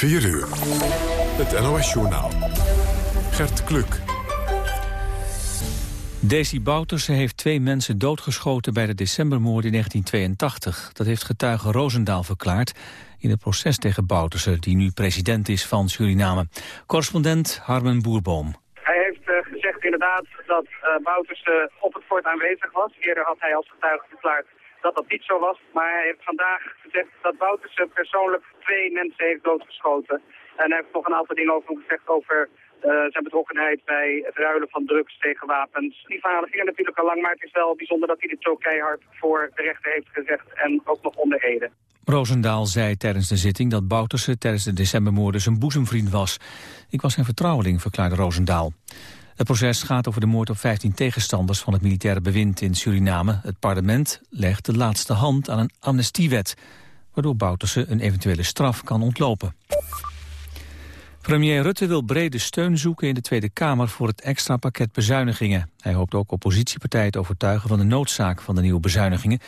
4 uur. Het NOS-journaal. Gert Kluk. Desi Bouterse heeft twee mensen doodgeschoten bij de decembermoord in 1982. Dat heeft getuige Roosendaal verklaard in het proces tegen Bouterse... die nu president is van Suriname. Correspondent Harmen Boerboom. Hij heeft uh, gezegd inderdaad dat uh, Bouterse op het fort aanwezig was. Eerder had hij als getuige verklaard dat dat niet zo was. Maar hij heeft vandaag gezegd dat Bouterse persoonlijk twee mensen heeft doodgeschoten. En hij heeft nog een aantal dingen over gezegd over uh, zijn betrokkenheid bij het ruilen van drugs tegen wapens. Die verhalen gingen natuurlijk al lang, maar het is wel bijzonder dat hij dit zo keihard voor de rechter heeft gezegd en ook nog onder Ede. Roosendaal zei tijdens de zitting dat Bouterse tijdens de decembermoorden zijn boezemvriend was. Ik was zijn vertrouweling, verklaarde Roosendaal. Het proces gaat over de moord op 15 tegenstanders van het militaire bewind in Suriname. Het parlement legt de laatste hand aan een amnestiewet, waardoor Bouterse een eventuele straf kan ontlopen. Premier Rutte wil brede steun zoeken in de Tweede Kamer voor het extra pakket bezuinigingen. Hij hoopt ook oppositiepartijen te overtuigen van de noodzaak van de nieuwe bezuinigingen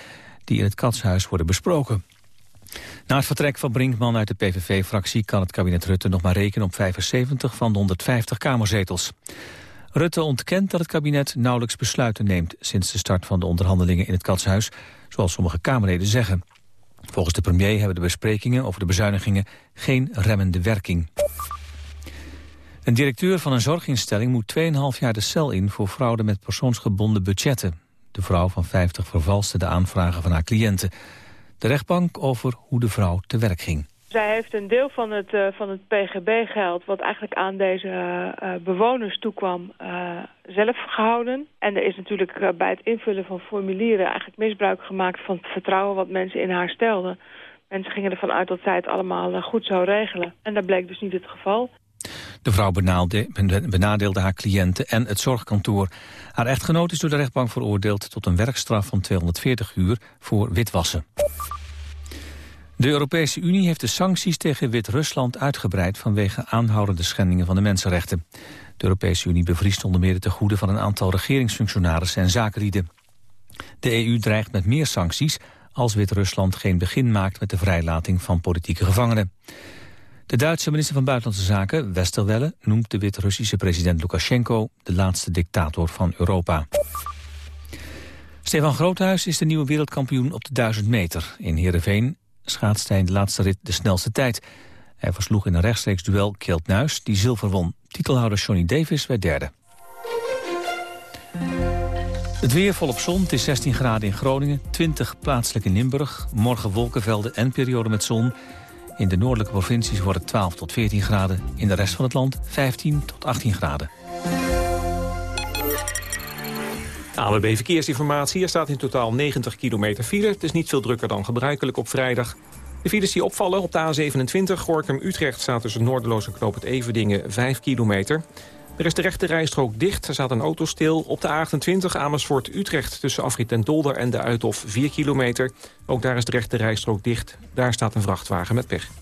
die in het Katshuis worden besproken. Na het vertrek van Brinkman uit de PVV-fractie kan het kabinet Rutte nog maar rekenen op 75 van de 150 kamerzetels. Rutte ontkent dat het kabinet nauwelijks besluiten neemt sinds de start van de onderhandelingen in het Katshuis, zoals sommige Kamerleden zeggen. Volgens de premier hebben de besprekingen over de bezuinigingen geen remmende werking. Een directeur van een zorginstelling moet 2,5 jaar de cel in voor fraude met persoonsgebonden budgetten. De vrouw van 50 vervalste de aanvragen van haar cliënten. De rechtbank over hoe de vrouw te werk ging. Zij heeft een deel van het, uh, van het PGB-geld... wat eigenlijk aan deze uh, bewoners toekwam, zelf gehouden. En er is natuurlijk bij het invullen van formulieren... eigenlijk misbruik gemaakt van het vertrouwen wat mensen in haar stelden. Mensen gingen ervan uit dat zij het allemaal goed zou regelen. En dat bleek dus niet het geval. De vrouw benadeelde haar cliënten en het zorgkantoor. Haar echtgenoot is door de rechtbank veroordeeld tot een werkstraf van 240 uur voor witwassen. De Europese Unie heeft de sancties tegen Wit-Rusland uitgebreid vanwege aanhoudende schendingen van de mensenrechten. De Europese Unie bevriest onder meer de tegoeden van een aantal regeringsfunctionarissen en zakenlieden. De EU dreigt met meer sancties als Wit-Rusland geen begin maakt met de vrijlating van politieke gevangenen. De Duitse minister van Buitenlandse Zaken, Westerwelle, noemt de Wit-Russische president Lukashenko de laatste dictator van Europa. Stefan Groothuis is de nieuwe wereldkampioen op de 1000 meter. In Heerenveen schaatste de laatste rit de snelste tijd. Hij versloeg in een rechtstreeks duel Kjeld Nuis, die zilver won. Titelhouder Johnny Davis werd derde. Het weer volop zon, het is 16 graden in Groningen, 20 plaatselijk in Limburg. Morgen wolkenvelden en periode met zon. In de noordelijke provincies wordt het 12 tot 14 graden. In de rest van het land 15 tot 18 graden. AWB Verkeersinformatie. Er staat in totaal 90 kilometer file. Het is niet veel drukker dan gebruikelijk op vrijdag. De files die opvallen op de A27 Gorkum-Utrecht staat tussen Noorderloos en Knoop het Everdingen 5 kilometer. Er is de rechte rijstrook dicht. Er staat een auto stil. Op de A28 Amersfoort-Utrecht tussen Afrit en Dolder en de Uithof 4 kilometer. Ook daar is de rechte rijstrook dicht. Daar staat een vrachtwagen met pech.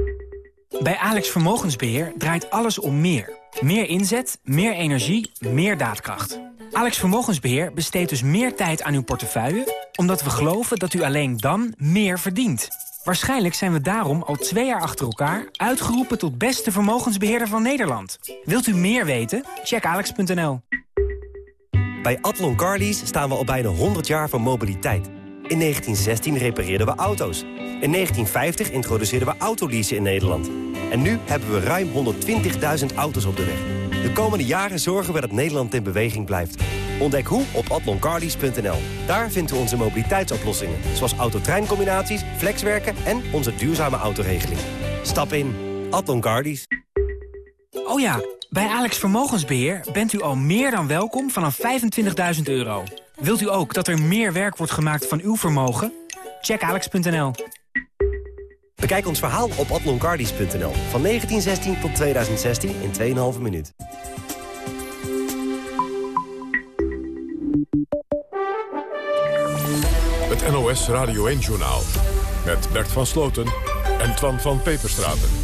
Bij Alex Vermogensbeheer draait alles om meer. Meer inzet, meer energie, meer daadkracht. Alex Vermogensbeheer besteedt dus meer tijd aan uw portefeuille... omdat we geloven dat u alleen dan meer verdient. Waarschijnlijk zijn we daarom al twee jaar achter elkaar... uitgeroepen tot beste vermogensbeheerder van Nederland. Wilt u meer weten? Check alex.nl. Bij Atlon Carlies staan we al bijna 100 jaar van mobiliteit... In 1916 repareerden we auto's. In 1950 introduceerden we autoleasen in Nederland. En nu hebben we ruim 120.000 auto's op de weg. De komende jaren zorgen we dat Nederland in beweging blijft. Ontdek hoe op atloncarlease.nl. Daar vinden we onze mobiliteitsoplossingen. Zoals autotreincombinaties, flexwerken en onze duurzame autoregeling. Stap in. Atlon Carlies. Oh ja, bij Alex Vermogensbeheer bent u al meer dan welkom vanaf 25.000 euro. Wilt u ook dat er meer werk wordt gemaakt van uw vermogen? Check alex.nl. Bekijk ons verhaal op atloncardies.nl. Van 1916 tot 2016 in 2,5 minuut. Het NOS Radio 1-journaal. Met Bert van Sloten en Twan van Peperstraten.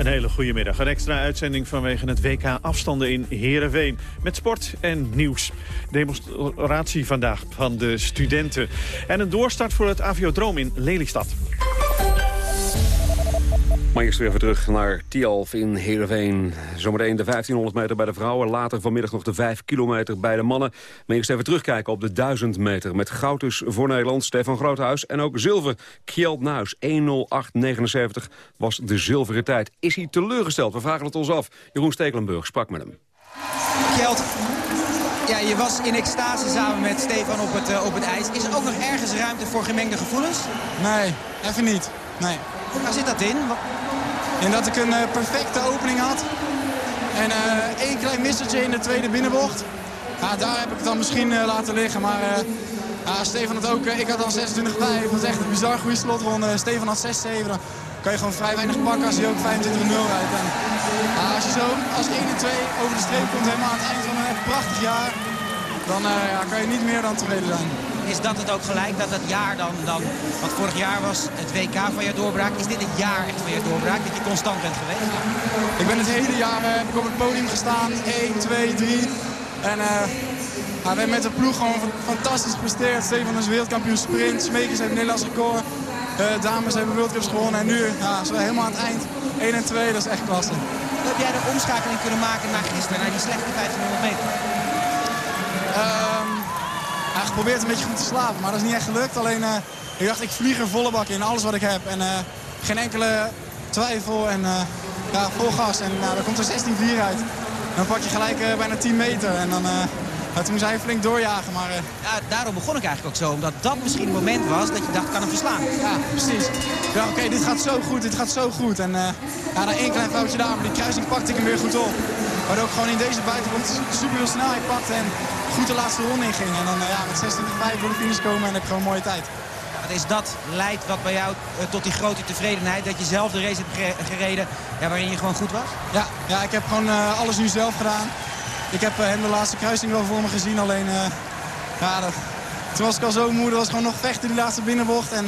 Een hele goede middag. Een extra uitzending vanwege het WK afstanden in Heerenveen. Met sport en nieuws. Demonstratie vandaag van de studenten. En een doorstart voor het aviodroom in Lelystad. Maar eerst weer even terug naar Tialf in Heerenveen. Zometeen de 1500 meter bij de vrouwen. Later vanmiddag nog de 5 kilometer bij de mannen. Maar eerst even terugkijken op de 1000 meter. Met goud dus voor Nederland, Stefan Groothuis. En ook zilver, Kjeld Nuis. 1.08.79 was de zilveren tijd. Is hij teleurgesteld? We vragen het ons af. Jeroen Stekelenburg sprak met hem. Kjeld, ja, je was in extase samen met Stefan op het, uh, op het ijs. Is er ook nog ergens ruimte voor gemengde gevoelens? Nee, even niet. Nee. Waar zit dat in? En dat ik een uh, perfecte opening had. En uh, één klein missertje in de tweede binnenbocht. Ja, daar heb ik het dan misschien uh, laten liggen. Maar ja, Stefan had ook, ik had dan 26-5. Dat was echt een bizar goede slotronde. Stefan had 6-7. Dan kan je gewoon vrij weinig pakken als hij ook 25-0 rijdt. En, als je zo als 1 en 2 over de streep komt helemaal aan het eind van een prachtig jaar. Dan ja, kan je niet meer dan tevreden zijn is dat het ook gelijk dat het jaar dan, dan... Want vorig jaar was het WK van je doorbraak. Is dit het jaar echt van je doorbraak? Dat je constant bent geweest? Ik ben het hele jaar heb ik op het podium gestaan. 1, 2, 3. En uh, hebben met de ploeg gewoon fantastisch gepresteerd. Stefan is wereldkampioen sprint. Smekers heeft Nederlands record. Uh, dames hebben wereldcups gewonnen. En nu ja, zijn we helemaal aan het eind. 1 en 2, dat is echt klasse. Heb jij de omschakeling kunnen maken naar gisteren, naar die slechte 1500 meter? Hij geprobeerd een beetje goed te slapen, maar dat is niet echt gelukt. Alleen uh, ik dacht, ik vlieg er volle bak in, alles wat ik heb. En uh, geen enkele twijfel en uh, ja, vol gas. En dan komt er 16-4 uit. Dan pak je gelijk bijna 10 meter. En dan, toen moest hij flink doorjagen. Maar, ja, daarom begon ik eigenlijk ook zo. Omdat dat misschien het moment was dat je dacht, kan hem verslaan. Ja, precies. Ja, oké, dit gaat zo goed, dit gaat zo goed. En ja, dan één klein foutje daar, maar die kruising pakte ik hem weer goed op. Waardoor ik gewoon in deze buitengrond super veel snelheid pakte. En goed de laatste ronde in ging. En dan ja, met 26-5 voor de finish komen en heb ik gewoon een mooie tijd. Wat is dat leidt wat bij jou tot die grote tevredenheid? Dat je zelf de race hebt gereden ja, waarin je gewoon goed was? Ja, ja ik heb gewoon uh, alles nu zelf gedaan. Ik heb uh, hem de laatste kruising wel voor me gezien. Alleen, ja, dat, toen was ik al zo moe. Dat was gewoon nog vechten die laatste binnenbocht. En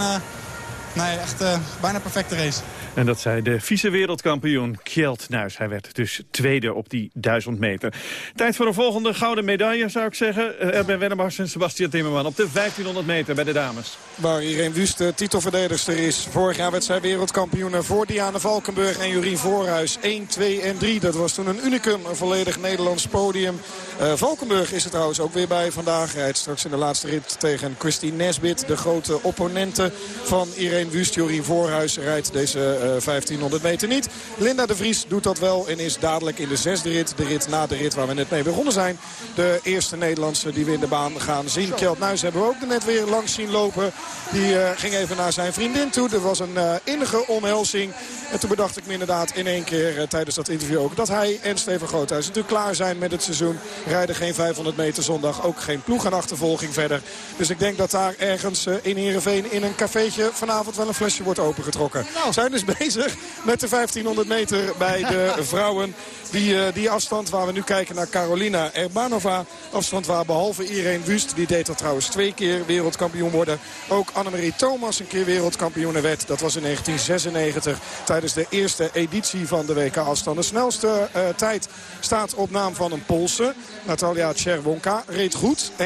nee, echt bijna perfecte race. En dat zei de vice-wereldkampioen Kjeld Nuis. Hij werd dus tweede op die 1000 meter. Tijd voor een volgende gouden medaille, zou ik zeggen. Uh, Erben Wennemars en Sebastian Timmerman op de 1500 meter bij de dames. Waar Irene Wust de titelverdedigster is. Vorig jaar werd zij wereldkampioen voor Diana Valkenburg en Jurien Voorhuis. 1, 2 en 3. Dat was toen een unicum, een volledig Nederlands podium. Uh, Valkenburg is er trouwens ook weer bij vandaag. Rijdt straks in de laatste rit tegen Christine Nesbit. De grote opponente van Irene Wust. Jurien Voorhuis rijdt deze 1500 eh, meter niet. Linda de Vries doet dat wel en is dadelijk in de zesde rit. De rit na de rit waar we net mee begonnen zijn. De eerste Nederlandse die we in de baan gaan zien. Kjeld Nuis hebben we ook net weer langs zien lopen. Die uh, ging even naar zijn vriendin toe. Er was een uh, innige omhelzing. En toen bedacht ik me inderdaad in één keer uh, tijdens dat interview ook... dat hij en Steven Groothuis natuurlijk klaar zijn met het seizoen. Rijden geen 500 meter zondag. Ook geen ploeg aan achtervolging verder. Dus ik denk dat daar ergens in Heerenveen in een cafeetje... vanavond wel een flesje wordt opengetrokken. Nou. Zijn dus bezig met de 1500 meter bij de vrouwen. Die, uh, die afstand waar we nu kijken naar Carolina Erbanova. Afstand waar behalve Irene Wust, die deed dat trouwens twee keer wereldkampioen worden. Ook Annemarie Thomas een keer wereldkampioen werd. Dat was in 1996 tijdens tijdens de eerste editie van de WK-afstand. De snelste uh, tijd staat op naam van een Poolse. Natalia Czerwonka reed goed, 1.58.88.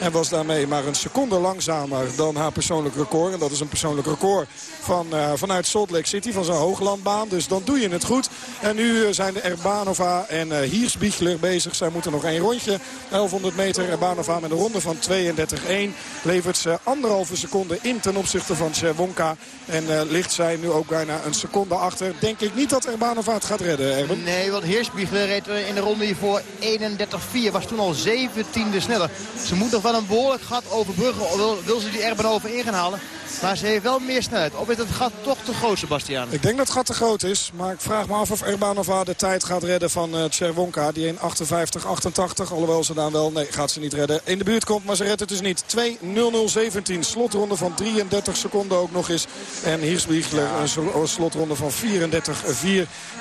En was daarmee maar een seconde langzamer dan haar persoonlijk record. En dat is een persoonlijk record van, uh, vanuit Salt Lake City, van zo'n hooglandbaan. Dus dan doe je het goed. En nu zijn de Erbanova en uh, bezig. Zij moeten nog één rondje. 1100 meter. Erbanova met een ronde van 32-1. Levert ze anderhalve seconde in ten opzichte van Czerwonka. En ligt zij nu ook bijna een seconde achter. Denk ik niet dat Erbanova het gaat redden, Erben. Nee, want Heersbiegler reed in de ronde hiervoor 31-4. Was toen al 17e sneller. Ze moet nog wel een behoorlijk gat overbruggen. Wil, wil ze die Erbanova in gaan halen. Maar ze heeft wel meer snelheid. Of is het gat toch te groot, Sebastian? Ik denk dat het gat te groot is. Maar ik vraag me af of Erbanova de tijd gaat redden van uh, Czerwonka. Die in 58-88. Alhoewel ze dan wel... Nee, gaat ze niet redden. In de buurt komt, maar ze redt het dus niet. 2-0-0-17. Slotronde van 33 seconden ook nog eens. En Hirsbiegler een slotronde van 34-4.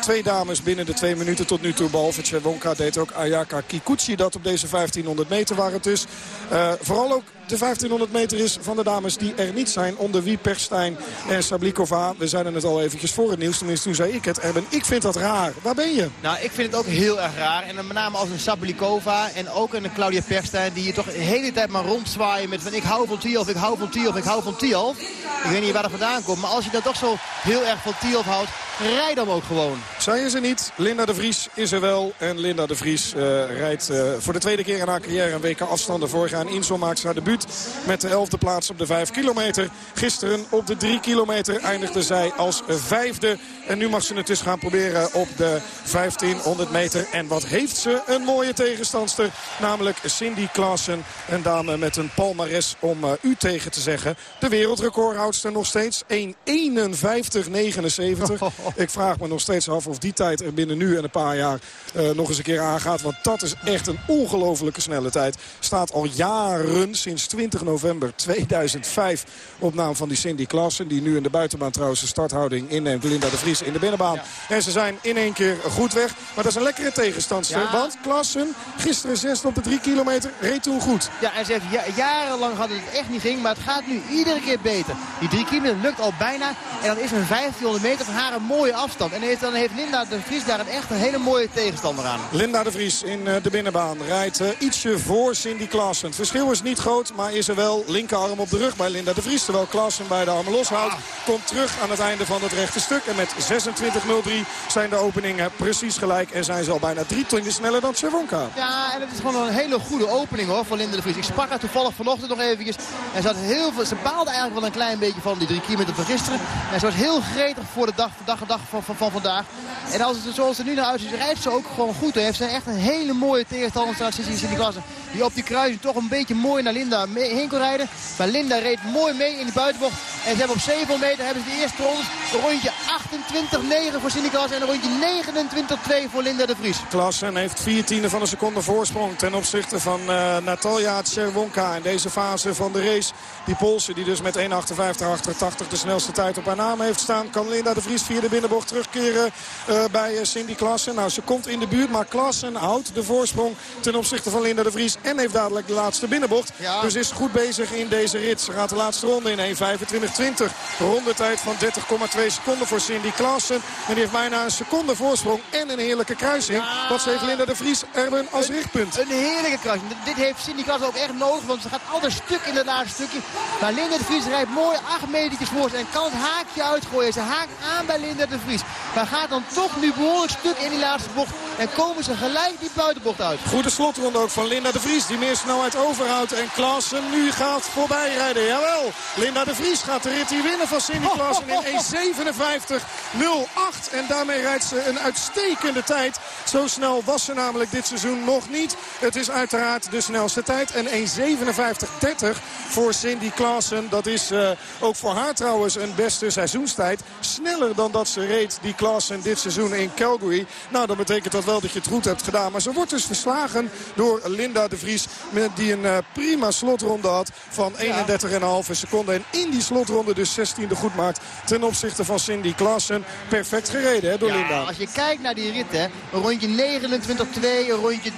Twee dames binnen de twee minuten tot nu toe. Behalve Czerwonka deed ook Ayaka Kikuchi dat op deze 1500 meter waren het dus. Uh, vooral ook de 1500 meter is van de dames die er niet zijn. Onder wie Perstijn en Sablikova. We zeiden het al eventjes voor het nieuws. Tenminste, toen zei ik het. Erben, ik vind dat raar. Waar ben je? Nou, ik vind het ook heel erg raar. En met name als een Sablikova en ook een Claudia Perstijn... die je toch de hele tijd maar rondzwaaien met van ik hou van Tielf, ik hou van Tielf, ik hou van Tielf. Ik weet niet waar dat vandaan komt. Maar als je dan toch zo heel erg van Tielf houdt, rijd dan ook gewoon. Zij is er niet. Linda de Vries is er wel. En Linda de Vries uh, rijdt uh, voor de tweede keer in haar carrière een week afstanden. In Insel maakt ze haar debuut met de elfde plaats op de 5 kilometer. Gisteren op de 3 kilometer eindigde zij als vijfde. En nu mag ze het dus gaan proberen op de 1500 meter. En wat heeft ze een mooie tegenstandster. Namelijk Cindy Klaassen. Een dame met een palmares om uh, u tegen te zeggen. De wereldrecordhoudster nog steeds. 1.51.79. Ik vraag me nog steeds af of die tijd er binnen nu en een paar jaar uh, nog eens een keer aangaat. Want dat is echt een ongelofelijke snelle tijd. Staat al jaren sinds 20 november 2005 op naam van die Cindy Klassen. Die nu in de buitenbaan trouwens de starthouding inneemt. Linda de Vries in de binnenbaan. Ja. En ze zijn in één keer goed weg. Maar dat is een lekkere tegenstandster. Ja. Want Klassen, gisteren zesde op de drie kilometer, reed toen goed. Ja, en ze heeft ja, jarenlang dat het echt niet ging. Maar het gaat nu iedere keer beter. Die drie kilometer lukt al bijna. En dan is een 1500 meter van haar een mooie afstand. En heeft, dan heeft Linda de Vries daar een echt een hele mooie tegenstander aan. Linda de Vries in uh, de binnenbaan rijdt uh, ietsje voor Cindy Klassen. Het verschil is niet groot, maar is er wel linkerarm op de rug bij Linda de Vries. Terwijl Klassen bij de armen loshoudt. Komt terug aan het einde van het rechte stuk. En met 26.03 zijn de openingen precies gelijk. En zijn ze al bijna drie tienden sneller dan Cervonka. Ja, en het is gewoon een hele goede opening hoor van Linda de Vries. Ik sprak haar toevallig vanochtend nog eventjes. En ze, had heel veel, ze baalde eigenlijk wel een klein beetje van die drie kilometer van gisteren. En ze was heel gretig voor de dag, dag, dag van, van, van vandaag. En als het, zoals er nu naar uitziet, rijdt ze ook gewoon goed. Heeft ze echt een hele mooie tegenstander in die klasse. Die op die kruising toch een beetje mooi naar Linda heen kon rijden. Maar Linda reed mooi mee in de buitenbocht. En ze hebben op 700 meter hebben ze de eerste ronde. Een rondje 28-9 voor Cindy. En een rondje 29-2 voor Linda de Vries. Klassen heeft vier tienden van een seconde voorsprong. Ten opzichte van uh, Natalia Czerwonka in deze fase van de race. Die Poolse die dus met 1.58-88 de snelste tijd op haar naam heeft staan. Kan Linda de Vries via de binnenbocht terugkeren uh, bij uh, Cindy Klassen. Nou, ze komt in de buurt, maar Klassen houdt de voorsprong ten opzichte van Linda de Vries. En heeft dadelijk de laatste binnenbocht. Ja. Dus is goed bezig in deze rit. Ze gaat de laatste ronde in 1.25.20. Rondetijd van 30,2 seconden voor Cindy Klaassen. En die heeft bijna een seconde voorsprong en een heerlijke kruising. Ja. Wat ze heeft Linda de Vries Erben als een, richtpunt. Een heerlijke kruising. Dit heeft Cindy Klaassen ook echt nodig. Want ze gaat altijd stuk in het laatste stukje. Maar Linda de Vries rijdt mooi 8 metertjes voor ze. En kan het haakje uitgooien. Ze haakt aan bij Linda de Vries. Maar gaat dan toch nu behoorlijk stuk in die laatste bocht. En komen ze gelijk die buitenbocht uit. Goede slotronde ook van Linda de Vries. Die meer snelheid overhoudt. En Klaassen nu gaat voorbij rijden. Jawel. Linda de Vries gaat de rit hier winnen van Cindy Klaassen in 1.57.08. En daarmee rijdt ze een uitstekende tijd. Zo snel was ze namelijk dit seizoen nog niet. Het is uiteraard de snelste tijd. En 1.57.30 voor Cindy Klaassen. Dat is uh, ook voor haar trouwens een beste seizoenstijd. Sneller dan dat ze reed, die Klaassen, dit seizoen in Calgary. Nou, dat betekent dat wel dat je het goed hebt gedaan. Maar ze wordt dus verslagen door Linda de Vries. Die een prima slotronde had van 31,5 seconden. En in die slotronde dus 16e goed maakt ten opzichte van Cindy Klassen. Perfect gereden hè, door ja, Linda. Als je kijkt naar die rit, hè, een rondje 29-2, een rondje 30-2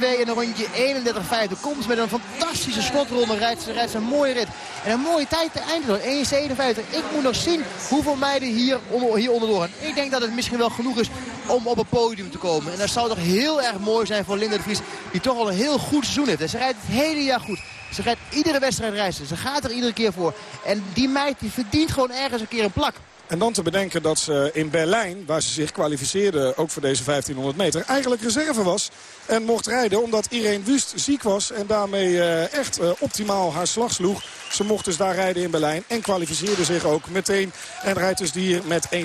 en een rondje 31-5. Komt met een fantastische slotronde, rijdt ze, rijdt ze een mooie rit. En een mooie tijd te eindigen, 1.57. Ik moet nog zien hoeveel meiden hier, onder, hier onderdoor gaan. Ik denk dat het misschien wel genoeg is om op het podium te komen. En dat zou toch heel erg mooi zijn voor Linda de Vries, die toch al een heel goed seizoen heeft. En ze rijdt het hele jaar goed. Ze gaat iedere wedstrijd reizen. Ze gaat er iedere keer voor. En die meid die verdient gewoon ergens een keer een plak. En dan te bedenken dat ze in Berlijn, waar ze zich kwalificeerde... ook voor deze 1500 meter, eigenlijk reserve was. En mocht rijden omdat Irene Wust ziek was. En daarmee uh, echt uh, optimaal haar slag sloeg. Ze mocht dus daar rijden in Berlijn. En kwalificeerde zich ook meteen. En rijdt dus hier met 1.57.08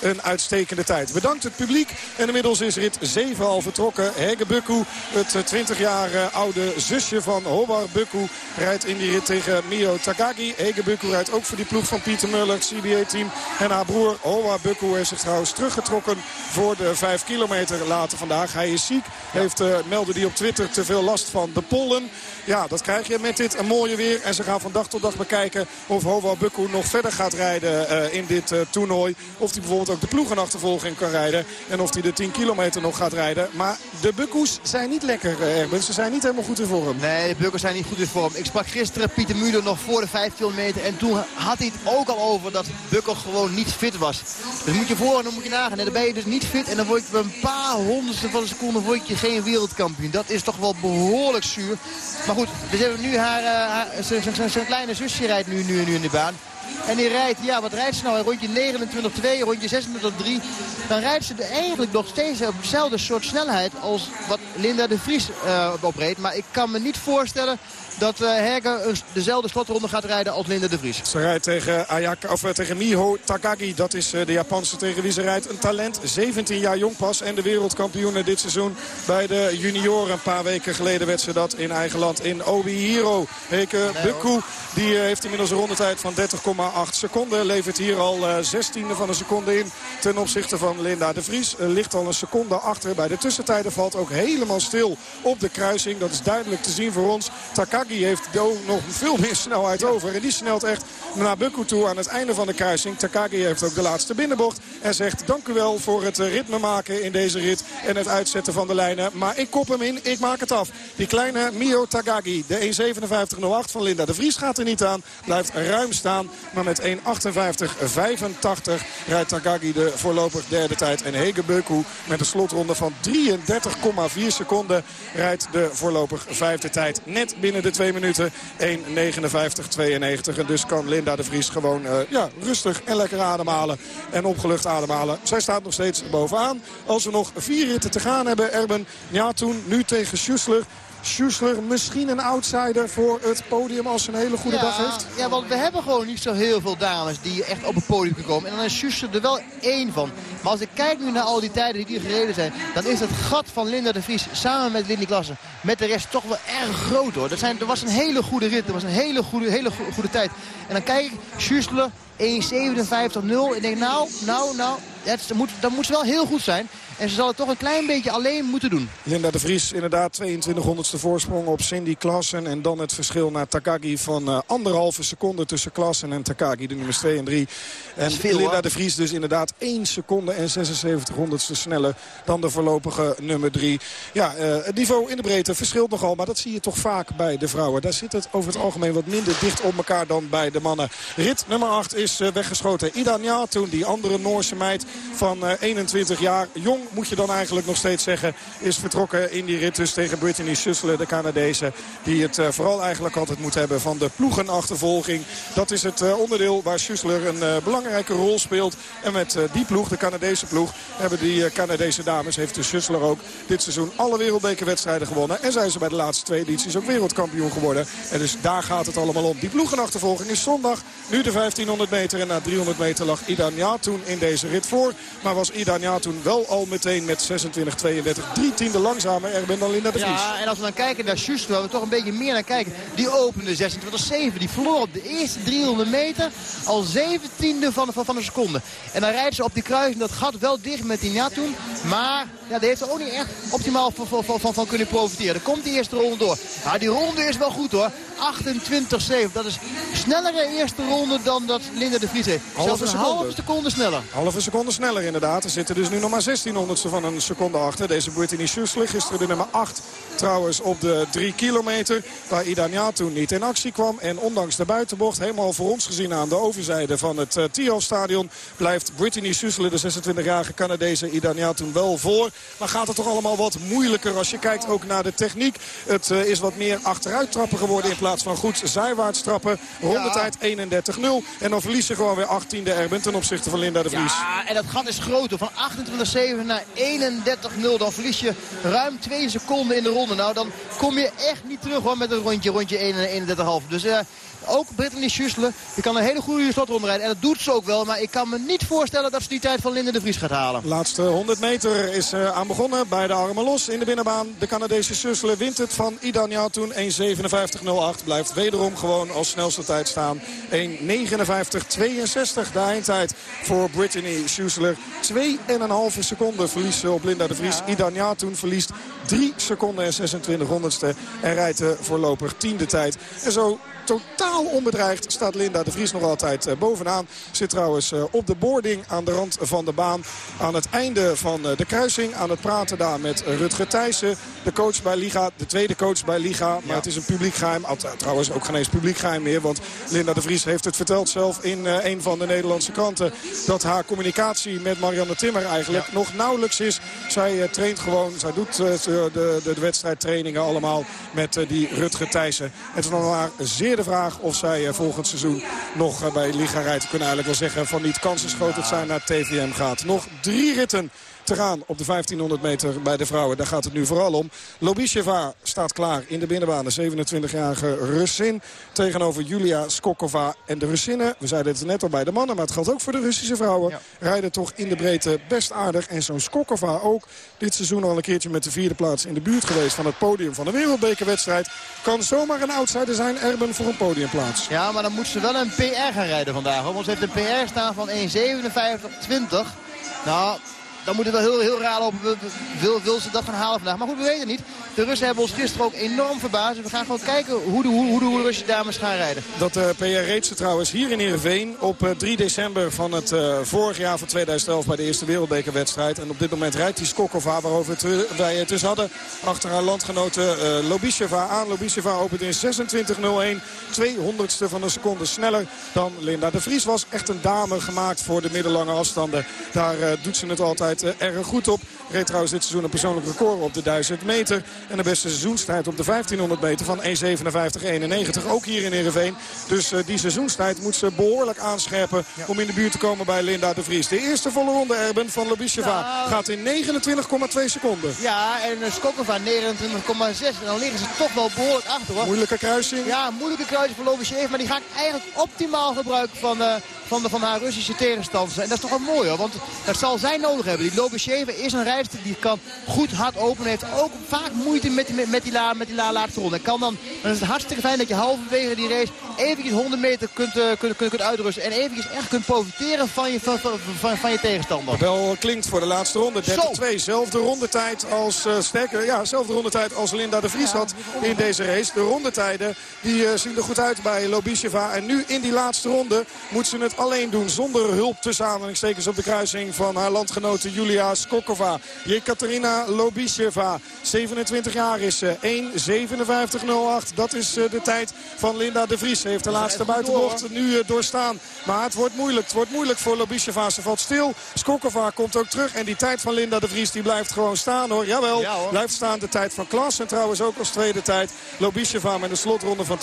een uitstekende tijd. Bedankt het publiek. En inmiddels is rit 7 al vertrokken. Hege Bukku, het 20 jaar oude zusje van Howar Bukku... rijdt in die rit tegen Mio Takagi. Hege Bukku rijdt ook voor die ploeg van Pieter Muller, CBA-team. En haar broer Howar Bukku heeft zich trouwens teruggetrokken... voor de 5 kilometer later vandaag. Hij is ziek. Heeft, uh, meldde die op Twitter te veel last van de pollen. Ja, dat krijg je met dit een mooie weer. En ze gaan van dag tot dag bekijken of Hova Bukku nog verder gaat rijden uh, in dit uh, toernooi. Of hij bijvoorbeeld ook de ploegenachtervolging kan rijden. En of hij de 10 kilometer nog gaat rijden. Maar de Bukkoes zijn niet lekker, Erben. Ze zijn niet helemaal goed in vorm. Nee, de Bukkoes zijn niet goed in vorm. Ik sprak gisteren Pieter Muller nog voor de 5 kilometer. En toen had hij het ook al over dat Bukkel gewoon niet fit was. Dus moet je voor en dan moet je nagaan. En dan ben je dus niet fit. En dan word je een paar honderdste van een seconde word je geen wereldkampioen. Dat is toch wel behoorlijk zuur. Maar goed, dus hebben we nu haar, haar zijn kleine zusje rijdt nu, nu, nu in de baan. En die rijdt, ja wat rijdt ze nou? Een rondje 29-2, rondje 26-3. Dan rijdt ze eigenlijk nog steeds op dezelfde soort snelheid als wat Linda de Vries uh, opreed. Maar ik kan me niet voorstellen dat uh, Herge dezelfde slotronde gaat rijden als Linda de Vries. Ze rijdt tegen, Ayaka, of, uh, tegen Miho Takagi. Dat is uh, de Japanse tegen wie ze rijdt. Een talent, 17 jaar jong pas. En de wereldkampioene dit seizoen bij de junioren. Een paar weken geleden werd ze dat in eigen land in Obihiro. Heke Bukku die heeft inmiddels een rondetijd van 30,8 seconden. Levert hier al 16e van een seconde in ten opzichte van Linda de Vries. ligt al een seconde achter. Bij de tussentijden valt ook helemaal stil op de kruising. Dat is duidelijk te zien voor ons. Takagi heeft Do nog veel meer snelheid over. En die snelt echt naar Bukku toe aan het einde van de kruising. Takagi heeft ook de laatste binnenbocht. En zegt dank u wel voor het ritme maken in deze rit. En het uitzetten van de lijnen. Maar ik kop hem in, ik maak het af. Die kleine Mio Takagi, de 1.57.08 van Linda de Vries gaat er niet aan. Blijft ruim staan. Maar met 1.58.85 rijdt Takagi de voorlopig derde tijd. En Hege Bukku met een slotronde van 33,4 seconden rijdt de voorlopig vijfde tijd. Net binnen de twee minuten 1.59.92. En dus kan Linda de Vries gewoon uh, ja, rustig en lekker ademhalen. En opgelucht ademhalen. Zij staat nog steeds bovenaan. Als we nog vier ritten te gaan hebben, Erben ja, toen nu tegen Schussler. Schussler misschien een outsider voor het podium als ze een hele goede ja, dag heeft? Ja, want we hebben gewoon niet zo heel veel dames die echt op het podium kunnen komen. En dan is Schussler er wel één van. Maar als ik kijk nu naar al die tijden die hier gereden zijn... dan is het gat van Linda de Vries samen met Lindy Klassen... met de rest toch wel erg groot hoor. Dat, zijn, was een hele goede rit. Dat was een hele goede, hele goede, goede tijd. En dan kijk ik, Schussler 1.57.0. Ik denk nou, nou, nou... Dat moet, dat moet wel heel goed zijn. En ze zal het toch een klein beetje alleen moeten doen. Linda de Vries inderdaad 2200ste voorsprong op Cindy Klassen. En dan het verschil naar Takagi van uh, anderhalve seconde tussen Klassen en Takagi. De nummers 2 en 3. En veel, Linda hoor. de Vries dus inderdaad 1 seconde en 76 honderdste sneller dan de voorlopige nummer 3. Ja, uh, het niveau in de breedte verschilt nogal. Maar dat zie je toch vaak bij de vrouwen. Daar zit het over het algemeen wat minder dicht op elkaar dan bij de mannen. Rit nummer 8 is uh, weggeschoten. Ida Njatoen, die andere Noorse meid van 21 jaar. Jong moet je dan eigenlijk nog steeds zeggen, is vertrokken in die rit dus tegen Brittany Schussler, de Canadese. Die het uh, vooral eigenlijk altijd moet hebben van de ploegenachtervolging. Dat is het uh, onderdeel waar Schussler een uh, belangrijke rol speelt. En met die ploeg, de Canadese ploeg, hebben die Canadese dames, heeft de Schussler ook dit seizoen alle wereldbekerwedstrijden gewonnen. En zijn ze bij de laatste twee edities ook wereldkampioen geworden. En dus daar gaat het allemaal om. Die ploegenachtervolging is zondag. Nu de 1500 meter en na 300 meter lag Ida Njatoen in deze rit voor. Maar was Ida Njatoen wel al met meteen met 26-32. Drie tiende langzamer Erben dan Linda de Vries. Ja, en als we dan kijken naar Schuster, waar we toch een beetje meer naar kijken. Die opende 26-7. Die verloor op de eerste 300 meter al 17e van, van, van een seconde. En dan rijdt ze op die kruising dat gat wel dicht met die toen. Maar ja, daar heeft ze ook niet echt optimaal van, van, van, van kunnen profiteren. Dan komt die eerste ronde door. Ja, die ronde is wel goed hoor. 28-7. Dat is snellere eerste ronde dan dat Linda de Vries heeft. Halve een seconde. halve seconde sneller. Halve seconde sneller inderdaad. Er zitten dus nu nog maar 16 honderdste van een seconde achter. Deze Brittany Schussler. Gisteren de nummer 8 trouwens op de 3 kilometer. Waar Ida Njatu niet in actie kwam. En ondanks de buitenbocht helemaal voor ons gezien aan de overzijde van het uh, Tiof-stadion. Blijft Brittany Schussler, de 26-jarige Canadese Ida Njatu wel voor. Maar gaat het toch allemaal wat moeilijker als je kijkt ook naar de techniek. Het uh, is wat meer achteruit trappen geworden in plaats van goed zijwaarts trappen. Rondetijd 31-0. En dan verliest ze gewoon weer 18e Erben ten opzichte van Linda de Vries. Ja, en dat gat is groter. Van 28-7 naar 31-0. Dan verlies je ruim 2 seconden in de ronde. Nou, dan kom je echt niet terug hoor, met een rondje, rondje 31,5. Dus uh, ook Brittany Schussler, die kan een hele goede slotronde rijden. En dat doet ze ook wel, maar ik kan me niet voorstellen dat ze die tijd van Linda de Vries gaat halen. Laatste 100 meter is uh, aan begonnen. Bij de armen los in de binnenbaan. De Canadese Schussler wint het van Ida Njatoen. 1.57.08 blijft wederom gewoon als snelste tijd staan. 1.59.62 de eindtijd voor Brittany Schussler. 2,5 seconden verliest ze op Linda de Vries. Ja. Ida Njatoen verliest 3 seconden en 26 honderdste. En rijdt de voorlopig tiende tijd. En zo totaal onbedreigd staat Linda de Vries nog altijd uh, bovenaan. Zit trouwens uh, op de boarding aan de rand van de baan. Aan het einde van uh, de kruising. Aan het praten daar met Rutger Thijssen. De coach bij Liga. De tweede coach bij Liga. Maar ja. het is een publiek geheim. Trouwens ook geen eens publiek geheim meer. Want Linda de Vries heeft het verteld zelf in een van de Nederlandse kranten. Dat haar communicatie met Marianne Timmer eigenlijk ja. nog nauwelijks is. Zij traint gewoon. Zij doet de, de, de wedstrijdtrainingen allemaal met die Rutger Thijssen. Het is nog maar zeer de vraag of zij volgend seizoen nog bij Liga rijdt. We kunnen eigenlijk wel zeggen van niet kansenschoten het zijn naar TVM gaat. Nog drie ritten te gaan op de 1500 meter bij de vrouwen. Daar gaat het nu vooral om. Lobisheva staat klaar in de binnenbaan. De 27-jarige Russin tegenover Julia Skokova. En de Russinnen, we zeiden het net al bij de mannen... maar het geldt ook voor de Russische vrouwen... Ja. rijden toch in de breedte best aardig. En zo'n Skokova ook dit seizoen al een keertje met de vierde plaats... in de buurt geweest van het podium van de wereldbekerwedstrijd. Kan zomaar een outsider zijn, Erben, voor een podiumplaats. Ja, maar dan moet ze wel een PR gaan rijden vandaag. Hoor. Want ze heeft een PR staan van 1.57.20. Nou, dan moet het wel heel, heel raar op. Wil, wil ze dat gaan halen vandaag? Maar goed, we weten het niet. De Russen hebben ons gisteren ook enorm verbaasd. Dus we gaan gewoon kijken hoe de, hoe, hoe de Russische dames gaan rijden. Dat uh, PR reed ze trouwens hier in Heerenveen op uh, 3 december van het uh, vorig jaar van 2011 bij de eerste wereldbekerwedstrijd. En op dit moment rijdt die Skokova waarover het, wij het dus hadden. Achter haar landgenote uh, Lobisheva aan. Lobisheva opent in 26.01. 200ste van een seconde sneller dan Linda de Vries was. Echt een dame gemaakt voor de middellange afstanden. Daar doet ze het altijd uh, erg goed op. Reed trouwens dit seizoen een persoonlijk record op de 1000 meter. En de beste seizoenstijd op de 1500 meter van 1.57.91. Ook hier in Ereveen. Dus uh, die seizoenstijd moet ze behoorlijk aanscherpen ja. om in de buurt te komen bij Linda de Vries. De eerste volle ronde Erben van Lobisheva nou, gaat in 29,2 seconden. Ja, en uh, Skokova 29,6. En dan liggen ze toch wel behoorlijk achter hoor. Moeilijke kruising. Ja, moeilijke kruising voor Lobisheva. Maar die gaat eigenlijk optimaal gebruik van, uh, van, de, van haar Russische tegenstanders. En dat is toch wel mooi hoor. Want dat zal zij nodig hebben. Die Lobisheva is een rijder die kan goed hard openen. Heeft ook vaak moeite met die, met, die, la, met die la, laatste ronde. Kan dan, dan is het hartstikke fijn dat je halverwege die race eventjes 100 meter kunt, uh, kunt, kunt, kunt uitrusten. En eventjes echt kunt profiteren van je, van, van, van je tegenstander. Wel klinkt voor de laatste ronde. 30-2. Zelfde rondetijd als uh, sterker. Ja, zelfde rondetijd als Linda de Vries had in deze race. De rondetijden die uh, zien er goed uit bij Lobisheva. En nu in die laatste ronde moet ze het alleen doen. Zonder hulp tussen aanhalingstekens op de kruising van haar landgenote Julia Skokova. Jekaterina Lobisheva. 27 jaar is ze. 1.57.08. Dat is de tijd van Linda de Vries. Heeft de laatste buitenbocht nu uh, doorstaan. Maar het wordt moeilijk. Het wordt moeilijk voor Lobisheva. Ze valt stil. Skokova komt ook terug. En die tijd van Linda de Vries die blijft gewoon staan hoor. Jawel, ja, hoor. blijft staan. De tijd van Klas. En trouwens ook als tweede tijd Lobisheva met een slotronde van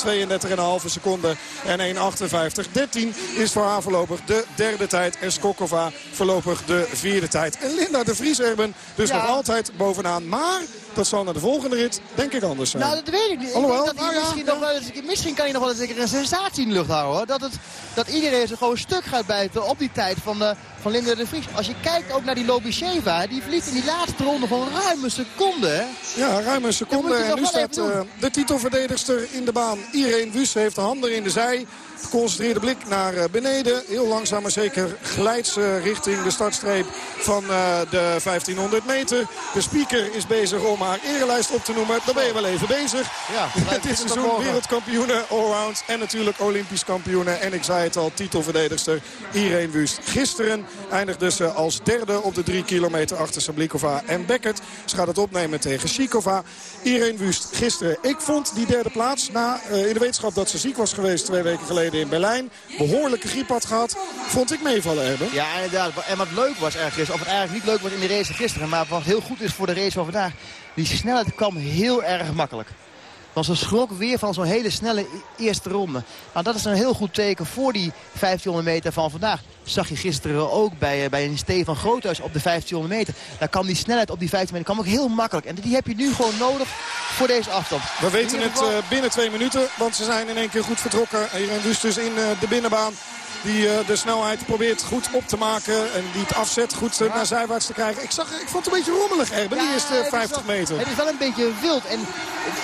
32,5 seconden. En 1.58.13 is voor haar voorlopig de derde tijd. En Skokova voorlopig de vierde tijd. En Linda de Vries Erben dus ja. nog altijd bovenaan. Maar dat zal naar de volgende rit denk ik anders zijn. Nou, dat weet ik niet. Alhoewel, ik hij misschien, ja. nog wel, eens, misschien kan hij nog wel eens een sensatie in de lucht houden. Hoor. Dat, het, dat iedereen zich gewoon stuk gaat bijten op die tijd van, uh, van Linda de Vries. Als je kijkt ook naar die Lobisheva, die verliest in die laatste ronde van ruim een seconde. Ja, ruim een seconde. En nu staat uh, de titelverdedigster in de baan. Irene Wus heeft de handen in de zij. Geconcentreerde blik naar uh, beneden. Heel langzaam maar zeker glijdt ze richting de startstreep van uh, de 1500 meter. De speaker is bezig om haar erelijst op te noemen. Dan ben je wel even bezig. Ja, Dit seizoen wereldkampioene allround en natuurlijk olympisch kampioene. En ik zei het al, titelverdedigster Irene Wust. Gisteren eindigde ze als derde op de drie kilometer achter Sablikova en Beckert. Ze gaat het opnemen tegen Sikova. Irene Wust gisteren. Ik vond die derde plaats na, uh, in de wetenschap dat ze ziek was geweest twee weken geleden in Berlijn. Behoorlijke griep had gehad. Vond ik meevallen hebben. Ja, inderdaad. En wat leuk was ergens, of het eigenlijk niet leuk was in de race gisteren. Maar wat heel goed is voor de race van vandaag. Die snelheid kwam heel erg makkelijk. Want ze schrok weer van zo'n hele snelle eerste ronde. Nou, dat is een heel goed teken voor die 1500 meter van vandaag. Zag je gisteren ook bij, bij een Stefan Groothuis op de 1500 meter. Daar kan die snelheid op die 15 meter kan ook heel makkelijk. En die heb je nu gewoon nodig voor deze afstand. We weten het uh, binnen twee minuten, want ze zijn in één keer goed vertrokken. Irene dus dus in uh, de binnenbaan. Die uh, de snelheid probeert goed op te maken. En die het afzet goed uh, naar zijwaarts te krijgen. Ik, zag, ik vond het een beetje rommelig, Erben, die eerste 50 wel, meter. Het is wel een beetje wild. En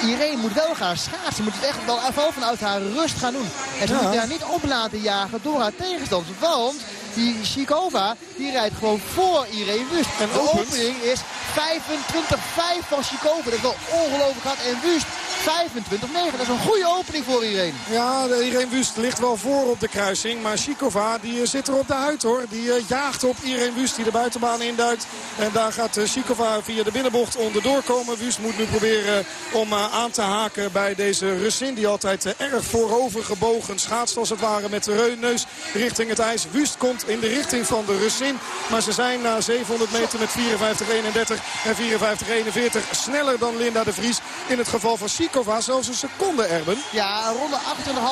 Irene moet wel gaan schaatsen. Ze moet het echt wel vanuit haar rust gaan doen. En ze moet daar niet op laten jagen door haar tegenstanders. Want die Chikova, die rijdt gewoon voor Irene Wust. En de opening is 25-5 van Chikova. Dat is wel ongelooflijk hard. En Wust 25-9. Dat is een goede opening voor Irene. Ja, Irene Wust ligt wel voor op de kruising. Maar Chikova die zit er op de huid hoor. Die uh, jaagt op Irene Wust die de buitenbaan induikt. En daar gaat uh, Chikova via de binnenbocht onderdoor komen. Wust moet nu proberen om aan te haken bij deze Russin. Die altijd erg voorover gebogen schaatst als het ware met de neus richting het ijs. Wust komt in de richting van de Russin. Maar ze zijn na 700 meter met 54-31 en 54-41 sneller dan Linda de Vries. In het geval van Sikova zelfs een seconde, Erben. Ja, een ronde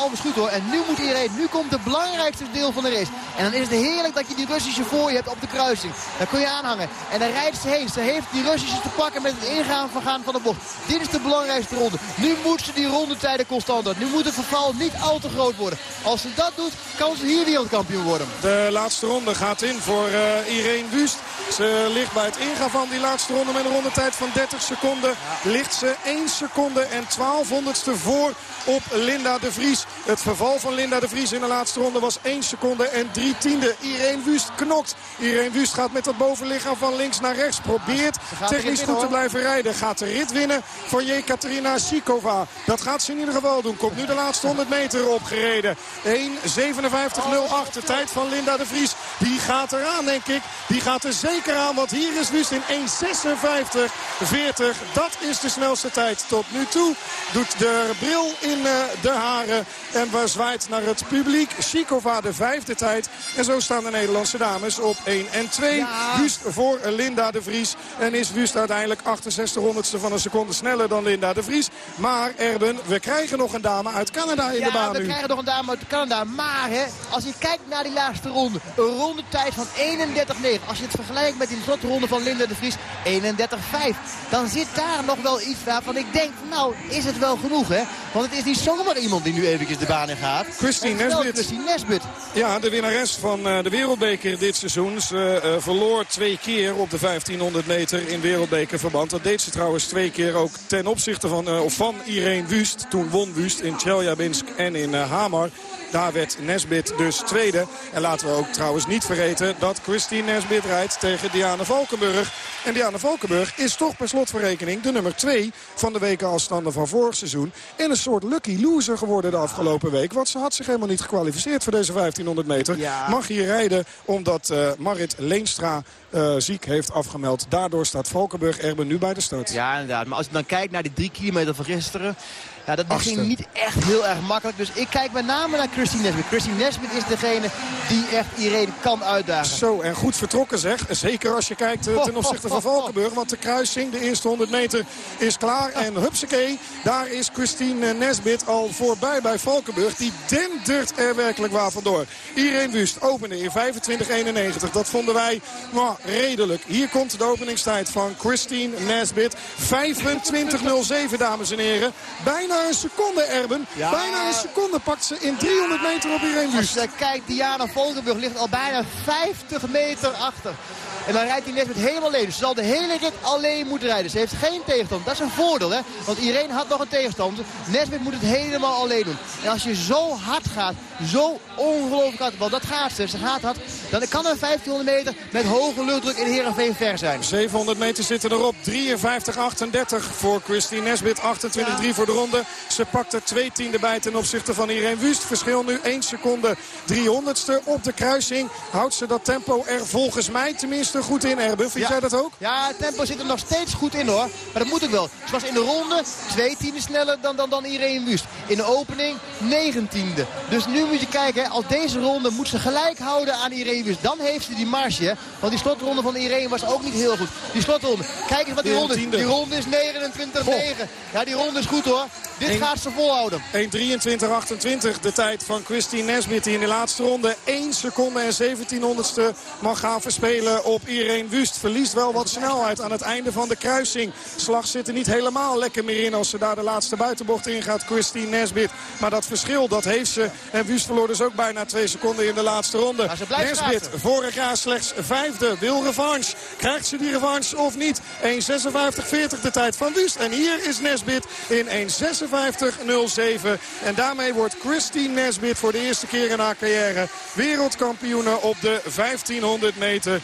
28,5 is goed hoor. En nu moet iedereen, nu komt het belangrijkste deel van de race. En dan is het heerlijk dat je die Russische voor je hebt op de kruising. Dan kun je aanhangen. En dan rijdt ze heen. Ze heeft die Russische te pakken met het ingaan van, gaan van de bocht. Dit is de belangrijkste ronde. Nu moet ze die rondetijden constant houden. Nu moet het verval niet al te groot worden. Als ze dat doet, kan ze hier wereldkampioen worden. De laatste ronde gaat in voor uh, Irene Wust. Ze ligt bij het ingaan van die laatste ronde met een rondetijd van 30 seconden. Ligt ze 1 seconde en 12 honderdste voor op Linda de Vries. Het verval van Linda de Vries in de laatste ronde was 1 seconde en 3 tiende. Irene Wust knokt. Irene Wust gaat met dat bovenlichaam van links naar rechts. Probeert technisch goed te blijven rijden. Gaat de rit winnen voor Jekaterina Sikova. Dat gaat ze in ieder geval doen. Komt nu de laatste 100 meter opgereden. 1.57.08. De tijd van Linda de Vries. Die gaat eraan, denk ik. Die gaat er zeker aan. Want hier is Wust in 1.56.40. Dat is de snelste tijd tot nu toe. Doet de bril in uh, de haren. En we zwaait naar het publiek. Sikova de vijfde tijd. En zo staan de Nederlandse dames op 1 en 2. Ja. Wust voor Linda de Vries. En is Wust uiteindelijk 68 honderdste van een seconde sneller dan Linda de Vries. Maar Erben, we krijgen nog een dame uit Canada in ja, de baan we nu. krijgen nog een dame uit Canada. Maar hè, als je kijkt naar die laatste ronde. Een rondetijd van 31-9. Als je het vergelijkt met die slotronde van Linda de Vries. 31-5. Dan zit daar nog wel iets waarvan ik denk, nou is het wel genoeg hè. Want het is niet zomaar iemand die nu eventjes de baan in gaat. Christine Nesbit. Christine Nesbit. Ja, de winnares van uh, de wereldbeker dit seizoen. Ze uh, verloor twee keer op de 1500 meter in wereldbekerverband. Dat deed ze trouwens twee keer ook ten opzichte van, uh, of van Irene Wust. Toen won Wust in Chelyabinsk en in Hamar. Daar werd Nesbit dus tweede. En laten we ook trouwens niet vergeten dat Christine Nesbit rijdt tegen Diana Valkenburg. En Diana Valkenburg is toch per slotverrekening de nummer 2 van de wekenafstanden van vorig seizoen. En een soort lucky loser geworden de afgelopen week. Want ze had zich helemaal niet gekwalificeerd voor deze 1500 meter. Ja. Mag hier rijden omdat uh, Marit Leenstra uh, ziek heeft afgemeld. Daardoor staat Valkenburg er nu bij de start. Ja, inderdaad. Maar als je dan kijkt naar die drie kilometer van gisteren... Ja, dat ging niet echt heel erg makkelijk. Dus ik kijk met name naar Christine Nesbit. Christine Nesbit is degene die echt Irene kan uitdagen. Zo, en goed vertrokken zeg. Zeker als je kijkt uh, ten opzichte van Valkenburg. Want de kruising, de eerste 100 meter, is klaar. En hupsakee, daar is Christine Nesbit al voorbij bij Valkenburg. Die dendert er werkelijk waar vandoor. Irene Wust opende in 25-91. Dat vonden wij maar, redelijk. Hier komt de openingstijd van Christine Nesbit. 25-07, dames en heren. Bijna een seconde, Erben. Bijna een seconde pakt ze in 300 meter op Irene Wust. Als je kijkt, Diana Volkenburg ligt al bijna 50 meter achter. En dan rijdt hij net met helemaal alleen. Dus ze zal de hele rit alleen moeten rijden. Ze heeft geen tegenstand. Dat is een voordeel, hè. Want iedereen had nog een tegenstand. Nesbit moet het helemaal alleen doen. En als je zo hard gaat, zo ongelooflijk hard, want dat gaat ze. Ze gaat hard. Dan kan een 1500 meter met hoge luchtdruk in Heerenveen ver zijn. 700 meter zitten erop. 53-38 voor Christine Nesbit. 28-3 voor de ronde. Ze pakt er twee tiende bij ten opzichte van Irene Wust. Verschil nu 1 seconde 300ste op de kruising. Houdt ze dat tempo er volgens mij tenminste goed in, Erben. Vind jij dat ook? Ja, het tempo zit er nog steeds goed in hoor. Maar dat moet ook wel. Ze was in de ronde twee tienden sneller dan, dan, dan Irene Wust. In de opening 19e. Dus nu moet je kijken, al deze ronde moet ze gelijk houden aan Irene Wust. Dan heeft ze die marge. Hè? Want die slotronde van Irene was ook niet heel goed. Die slotronde. Kijk eens wat die ronde is. Die ronde is 29-9. Ja, die ronde is goed hoor. Dit gaat ze volhouden. 1.23.28 de tijd van Christine Nesbit die in de laatste ronde 1 seconde en 1700ste mag gaan verspelen op Irene Wust. Verliest wel wat snelheid aan het einde van de kruising. Slag zit er niet helemaal lekker meer in als ze daar de laatste buitenbocht in gaat. Christine Nesbit. Maar dat verschil dat heeft ze. En Wust verloor dus ook bijna 2 seconden in de laatste ronde. Nesbit vorig jaar slechts vijfde. Wil revanche. Krijgt ze die revanche of niet? 1.56.40 de tijd van Wust. En hier is Nesbit in 1.56.07. En daarmee wordt Christine Nesbit voor de eerste keer in haar carrière wereldkampioene op de 1500 meter.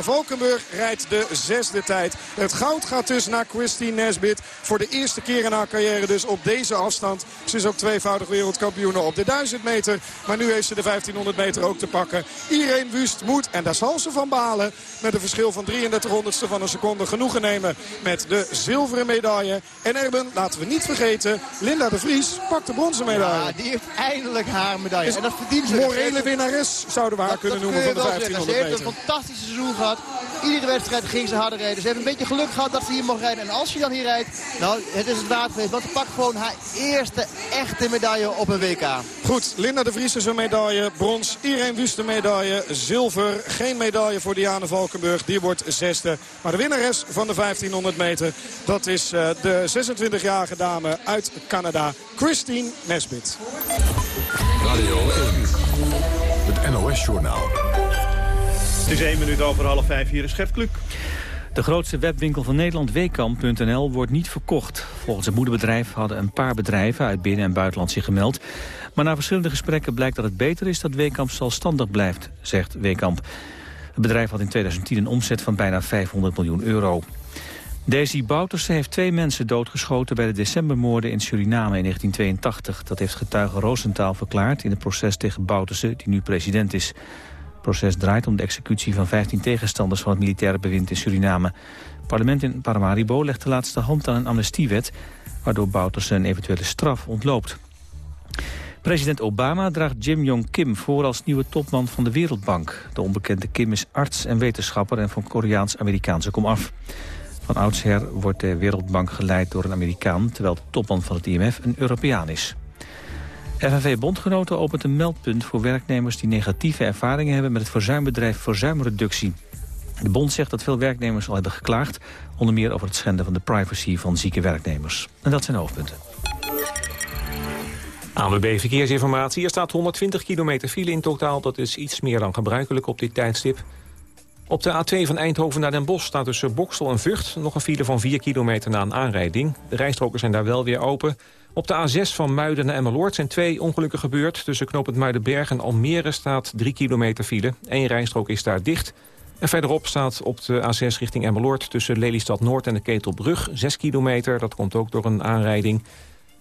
Diana Valkenburg rijdt de zesde tijd. Het goud gaat dus naar Christine Nesbit. Voor de eerste keer in haar carrière dus op deze afstand. Ze is ook tweevoudig wereldkampioene op de 1000 meter. Maar nu heeft ze de 1500 meter ook te pakken. Irene Wust moet, en daar zal ze van balen... met een verschil van 33 honderdste van een seconde genoegen nemen... met de zilveren medaille. En Erben, laten we niet vergeten, Linda de Vries pakt de bronzen medaille. Ja, die heeft eindelijk haar medaille. Is en dat verdient ze. Morele winnares zouden we haar kunnen noemen van de 1500 meter. Ze heeft een fantastisch seizoen gehad. Iedere wedstrijd ging ze harder rijden. Ze heeft een beetje geluk gehad dat ze hier mocht rijden. En als je dan hier rijdt, nou, het is het waard geweest. Want ze pakt gewoon haar eerste echte medaille op een WK. Goed, Linda de Vries is een medaille. Brons, Irene Wust een medaille. Zilver, geen medaille voor Diane Valkenburg. Die wordt zesde. Maar de winnares van de 1500 meter, dat is uh, de 26-jarige dame uit Canada, Christine Nesbit. Radio 1, het NOS-journaal. Het is één minuut over half vijf. Hier is Gert Kluk. De grootste webwinkel van Nederland, Wekamp.nl, wordt niet verkocht. Volgens het moederbedrijf hadden een paar bedrijven uit binnen- en buitenland zich gemeld. Maar na verschillende gesprekken blijkt dat het beter is dat Wekamp zelfstandig blijft, zegt Wekamp. Het bedrijf had in 2010 een omzet van bijna 500 miljoen euro. Daisy Bouterse heeft twee mensen doodgeschoten bij de decembermoorden in Suriname in 1982. Dat heeft getuige Roosentaal verklaard in het proces tegen Bouterse, die nu president is. Het proces draait om de executie van 15 tegenstanders van het militaire bewind in Suriname. Het parlement in Paramaribo legt de laatste hand aan een amnestiewet... waardoor Bouterse een eventuele straf ontloopt. President Obama draagt Jim Jong Kim voor als nieuwe topman van de Wereldbank. De onbekende Kim is arts en wetenschapper en van Koreaans-Amerikaanse komaf. Van oudsher wordt de Wereldbank geleid door een Amerikaan... terwijl de topman van het IMF een Europeaan is. FNV-bondgenoten opent een meldpunt voor werknemers... die negatieve ervaringen hebben met het verzuimbedrijf Verzuimreductie. De bond zegt dat veel werknemers al hebben geklaagd... onder meer over het schenden van de privacy van zieke werknemers. En dat zijn de hoofdpunten. ANWB Verkeersinformatie. Er staat 120 kilometer file in totaal. Dat is iets meer dan gebruikelijk op dit tijdstip. Op de A2 van Eindhoven naar Den Bosch staat tussen Boksel en Vught... nog een file van 4 kilometer na een aanrijding. De rijstroken zijn daar wel weer open. Op de A6 van Muiden naar Emmeloord zijn twee ongelukken gebeurd. Tussen knooppunt Muidenberg en Almere staat 3 kilometer file. Eén rijstrook is daar dicht. En verderop staat op de A6 richting Emmeloord... tussen Lelystad Noord en de Ketelbrug 6 kilometer. Dat komt ook door een aanrijding.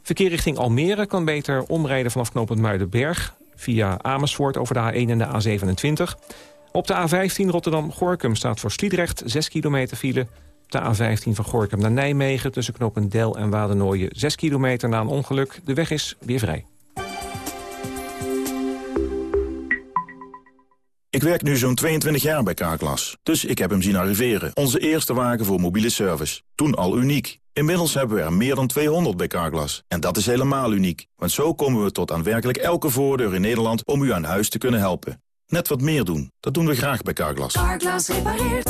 Verkeer richting Almere kan beter omrijden vanaf knooppunt Muidenberg... via Amersfoort over de A1 en de A27... Op de A15 Rotterdam-Gorkum staat voor Sliedrecht 6 kilometer file. Op de A15 van Gorkum naar Nijmegen tussen knooppunt Del en Wadernooien 6 kilometer na een ongeluk. De weg is weer vrij. Ik werk nu zo'n 22 jaar bij Carglass, dus ik heb hem zien arriveren. Onze eerste wagen voor mobiele service. Toen al uniek. Inmiddels hebben we er meer dan 200 bij Carglass. En dat is helemaal uniek, want zo komen we tot aan werkelijk elke voordeur in Nederland om u aan huis te kunnen helpen. Net wat meer doen. Dat doen we graag bij Carglass. Carglass repareert.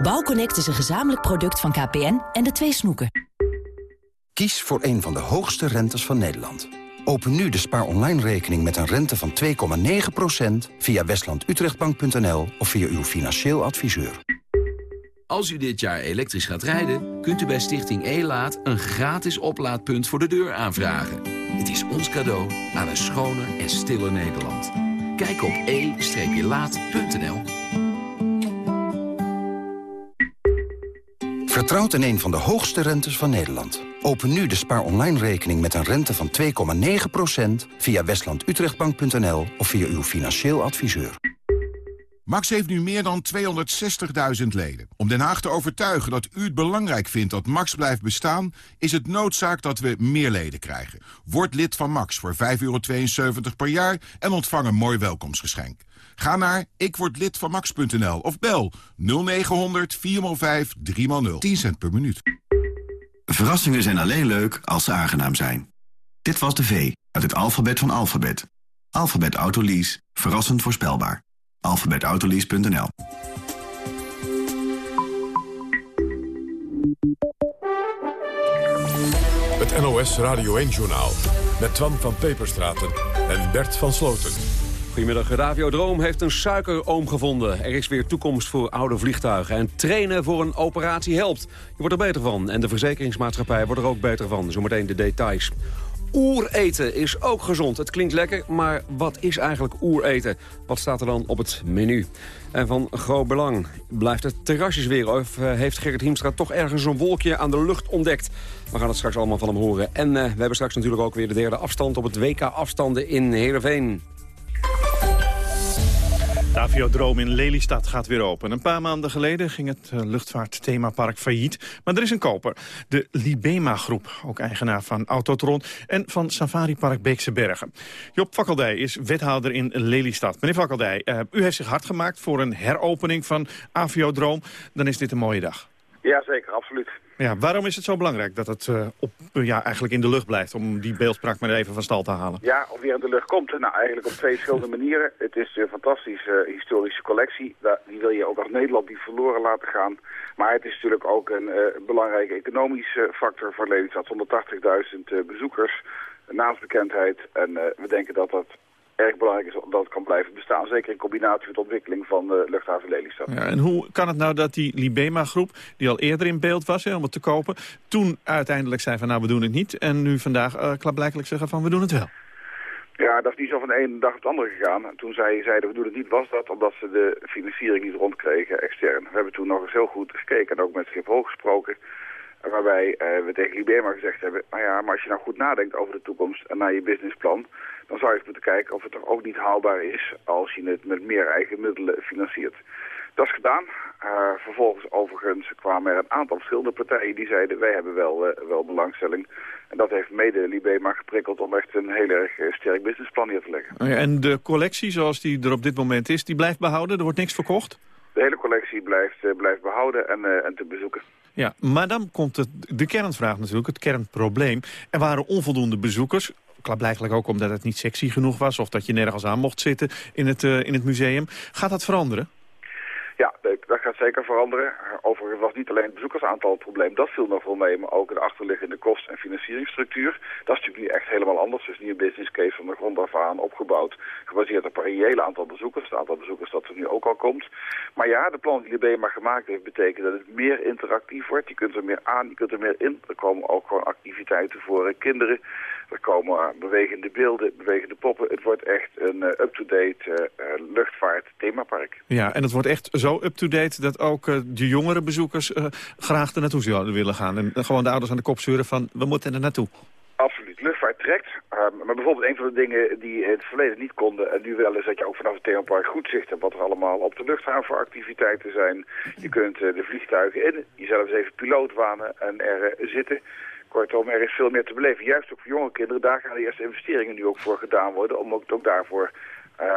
Bouwconnect is een gezamenlijk product van KPN en de twee snoeken. Kies voor een van de hoogste rentes van Nederland. Open nu de spaar online rekening met een rente van 2,9% via westlandutrechtbank.nl of via uw financieel adviseur. Als u dit jaar elektrisch gaat rijden, kunt u bij Stichting E-Laat een gratis oplaadpunt voor de deur aanvragen. Het is ons cadeau aan een schoner en stiller Nederland. Kijk op e-laat.nl. Vertrouwt in een van de hoogste rentes van Nederland. Open nu de spaar online rekening met een rente van 2,9% via westlandutrechtbank.nl of via uw financieel adviseur. Max heeft nu meer dan 260.000 leden. Om Den Haag te overtuigen dat u het belangrijk vindt dat Max blijft bestaan... is het noodzaak dat we meer leden krijgen. Word lid van Max voor 5,72 per jaar en ontvang een mooi welkomstgeschenk. Ga naar ikwordlidvanmax.nl of bel 0900 405 3x0. 10 cent per minuut. Verrassingen zijn alleen leuk als ze aangenaam zijn. Dit was de V uit het alfabet van alfabet. Alfabet Autolease. Verrassend voorspelbaar. alfabetautolease.nl Het NOS Radio 1-journaal met Twan van Peperstraten en Bert van Sloten. Goedemiddag, Radio Droom heeft een suikeroom gevonden. Er is weer toekomst voor oude vliegtuigen. En trainen voor een operatie helpt. Je wordt er beter van. En de verzekeringsmaatschappij wordt er ook beter van. Zometeen de details. Oereten is ook gezond. Het klinkt lekker, maar wat is eigenlijk oereten? Wat staat er dan op het menu? En van groot belang, blijft het terrasjes weer... of uh, heeft Gerrit Hiemstra toch ergens een wolkje aan de lucht ontdekt? We gaan het straks allemaal van hem horen. En uh, we hebben straks natuurlijk ook weer de derde afstand... op het WK-afstanden in Heerenveen. De Aviodroom in Lelystad gaat weer open. Een paar maanden geleden ging het uh, luchtvaartthemapark failliet. Maar er is een koper. De Libema Groep, ook eigenaar van Autotron... en van Safari Park Beekse Bergen. Job Fakkeldij is wethouder in Lelystad. Meneer Fakkeldij, uh, u heeft zich hard gemaakt voor een heropening van Aviodroom. Dan is dit een mooie dag. Ja, zeker, absoluut. Ja, waarom is het zo belangrijk dat het uh, op, uh, ja, eigenlijk in de lucht blijft... om die beeldspraak maar even van stal te halen? Ja, of weer in de lucht komt? Nou, eigenlijk op twee verschillende manieren. Het is een fantastische uh, historische collectie. Die wil je ook als Nederland niet verloren laten gaan. Maar het is natuurlijk ook een belangrijke economische factor voor Lelystad. 180.000 bezoekers, naamsbekendheid. En we denken dat dat erg belangrijk is dat het kan blijven bestaan. Zeker in combinatie met de ontwikkeling van de luchthaven Lelystad. Ja, en hoe kan het nou dat die Libema-groep, die al eerder in beeld was hè, om het te kopen... toen uiteindelijk zei van nou we doen het niet... en nu vandaag uh, klaarblijkelijk zeggen van we doen het wel? Ja, dat is niet zo van de ene dag op de andere gegaan. Toen zij zeiden we doen het niet, was dat omdat ze de financiering niet rondkregen extern. We hebben toen nog eens heel goed gekeken en ook met Schiphol gesproken... Waarbij uh, we tegen Libema gezegd hebben, nou ja, maar als je nou goed nadenkt over de toekomst en naar je businessplan, dan zou je moeten kijken of het er ook niet haalbaar is als je het met meer eigen middelen financiert. Dat is gedaan. Uh, vervolgens overigens kwamen er een aantal verschillende partijen die zeiden wij hebben wel, uh, wel belangstelling. En dat heeft mede Libema geprikkeld om echt een heel erg uh, sterk businessplan neer te leggen. Oh ja, en de collectie zoals die er op dit moment is, die blijft behouden? Er wordt niks verkocht? De hele collectie blijft, blijft behouden en, en te bezoeken. Ja, maar dan komt het, de kernvraag natuurlijk, het kernprobleem. Er waren onvoldoende bezoekers. Klaarblijkelijk ook omdat het niet sexy genoeg was... of dat je nergens aan mocht zitten in het, uh, in het museum. Gaat dat veranderen? Ja, dat gaat zeker veranderen. Overigens was niet alleen het bezoekersaantal het probleem, dat viel nog wel mee, maar ook de achterliggende kost- en financieringsstructuur. Dat is natuurlijk nu echt helemaal anders. Dus niet een business case van de grond af aan opgebouwd, gebaseerd op een reële aantal bezoekers. Het aantal bezoekers dat er nu ook al komt. Maar ja, de plan die de BMA gemaakt heeft, betekent dat het meer interactief wordt. Je kunt er meer aan, je kunt er meer in. Er komen ook gewoon activiteiten voor kinderen. Er komen bewegende beelden, bewegende poppen. Het wordt echt een uh, up-to-date uh, luchtvaart themapark. Ja, en het wordt echt zo up-to-date dat ook uh, de jongere bezoekers graag er naartoe zouden willen gaan. En gewoon de ouders aan de kop zeuren van, we moeten er naartoe. Absoluut. Luchtvaart trekt. Um, maar bijvoorbeeld een van de dingen die in het verleden niet konden... en nu wel is dat je ook vanaf het themapark goed zicht hebt... wat er allemaal op de luchthaven activiteiten zijn. Je kunt de vliegtuigen in, jezelf eens even piloot wanen en er zitten Kortom, er is veel meer te beleven. Juist ook voor jonge kinderen, daar gaan de eerste investeringen nu ook voor gedaan worden... om ook, ook daarvoor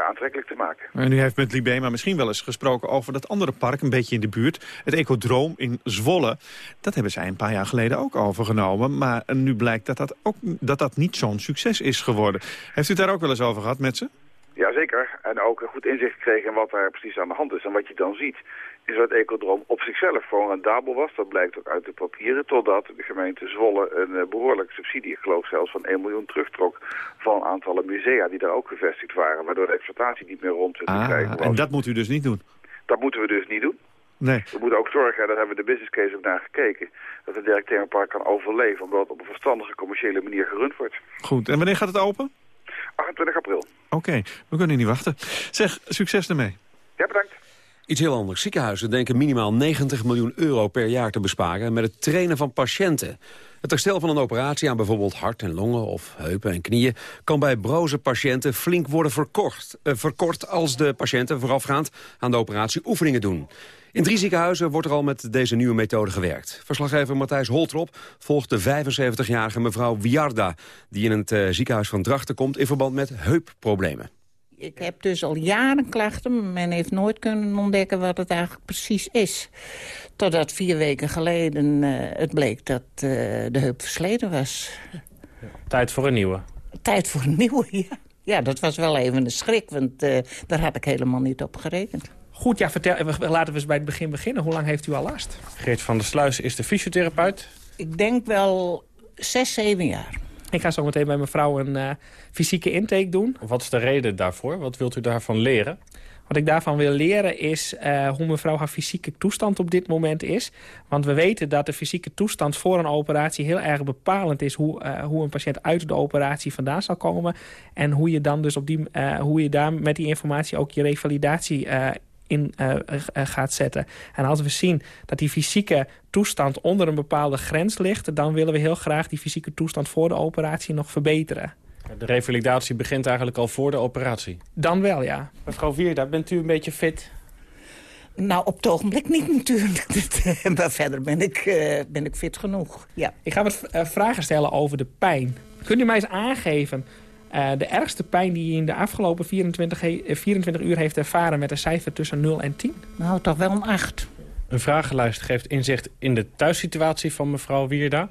aantrekkelijk te maken. En u heeft met Libema misschien wel eens gesproken over dat andere park, een beetje in de buurt. Het Ecodroom in Zwolle. Dat hebben zij een paar jaar geleden ook overgenomen. Maar nu blijkt dat dat, ook, dat, dat niet zo'n succes is geworden. Heeft u het daar ook wel eens over gehad met ze? Jazeker. En ook een goed inzicht gekregen in wat daar precies aan de hand is. En wat je dan ziet, is dat Ecodroom op zichzelf gewoon rendabel was. Dat blijkt ook uit de papieren. Totdat de gemeente Zwolle een uh, behoorlijke subsidie, ik geloof zelfs van 1 miljoen, terugtrok van aantallen musea die daar ook gevestigd waren. Waardoor de exploitatie niet meer rond te ah, krijgen was. En dat moet u dus niet doen? Dat moeten we dus niet doen. Nee. We moeten ook zorgen, daar hebben we de business case ook naar gekeken, dat het Dirk kan overleven, omdat het op een verstandige commerciële manier gerund wordt. Goed, en wanneer gaat het open? 28 april. Oké, we kunnen niet wachten. Zeg, succes ermee. Ja, bedankt. Iets heel anders. Ziekenhuizen denken minimaal 90 miljoen euro per jaar te besparen... met het trainen van patiënten. Het herstel van een operatie aan bijvoorbeeld hart en longen of heupen en knieën... kan bij broze patiënten flink worden verkort, eh, verkort als de patiënten voorafgaand aan de operatie oefeningen doen. In drie ziekenhuizen wordt er al met deze nieuwe methode gewerkt. Verslaggever Matthijs Holtrop volgt de 75-jarige mevrouw Wiarda... die in het uh, ziekenhuis van Drachten komt in verband met heupproblemen. Ik heb dus al jaren klachten. Men heeft nooit kunnen ontdekken wat het eigenlijk precies is. Totdat vier weken geleden uh, het bleek dat uh, de heup versleten was. Tijd voor een nieuwe. Tijd voor een nieuwe, ja. Ja, dat was wel even een schrik, want uh, daar had ik helemaal niet op gerekend. Goed, ja, vertel, laten we eens bij het begin beginnen. Hoe lang heeft u al last? Geert van der Sluis is de fysiotherapeut. Ik denk wel zes, zeven jaar. Ik ga zo meteen bij mevrouw een uh, fysieke intake doen. Wat is de reden daarvoor? Wat wilt u daarvan leren? Wat ik daarvan wil leren is uh, hoe mevrouw haar fysieke toestand op dit moment is. Want we weten dat de fysieke toestand voor een operatie heel erg bepalend is... hoe, uh, hoe een patiënt uit de operatie vandaan zal komen. En hoe je dan dus op die, uh, hoe je daar met die informatie ook je revalidatie in uh, uh, gaat zetten. En als we zien dat die fysieke toestand onder een bepaalde grens ligt... dan willen we heel graag die fysieke toestand voor de operatie nog verbeteren. De revalidatie begint eigenlijk al voor de operatie? Dan wel, ja. Mevrouw Vierda, bent u een beetje fit? Nou, op het ogenblik niet natuurlijk. maar verder ben ik, uh, ben ik fit genoeg, ja. Ik ga wat vragen stellen over de pijn. Kunt u mij eens aangeven uh, de ergste pijn die je in de afgelopen 24, 24 uur heeft ervaren... met een cijfer tussen 0 en 10? Nou, toch wel een 8. Een vragenlijst geeft inzicht in de thuissituatie van mevrouw Wierda.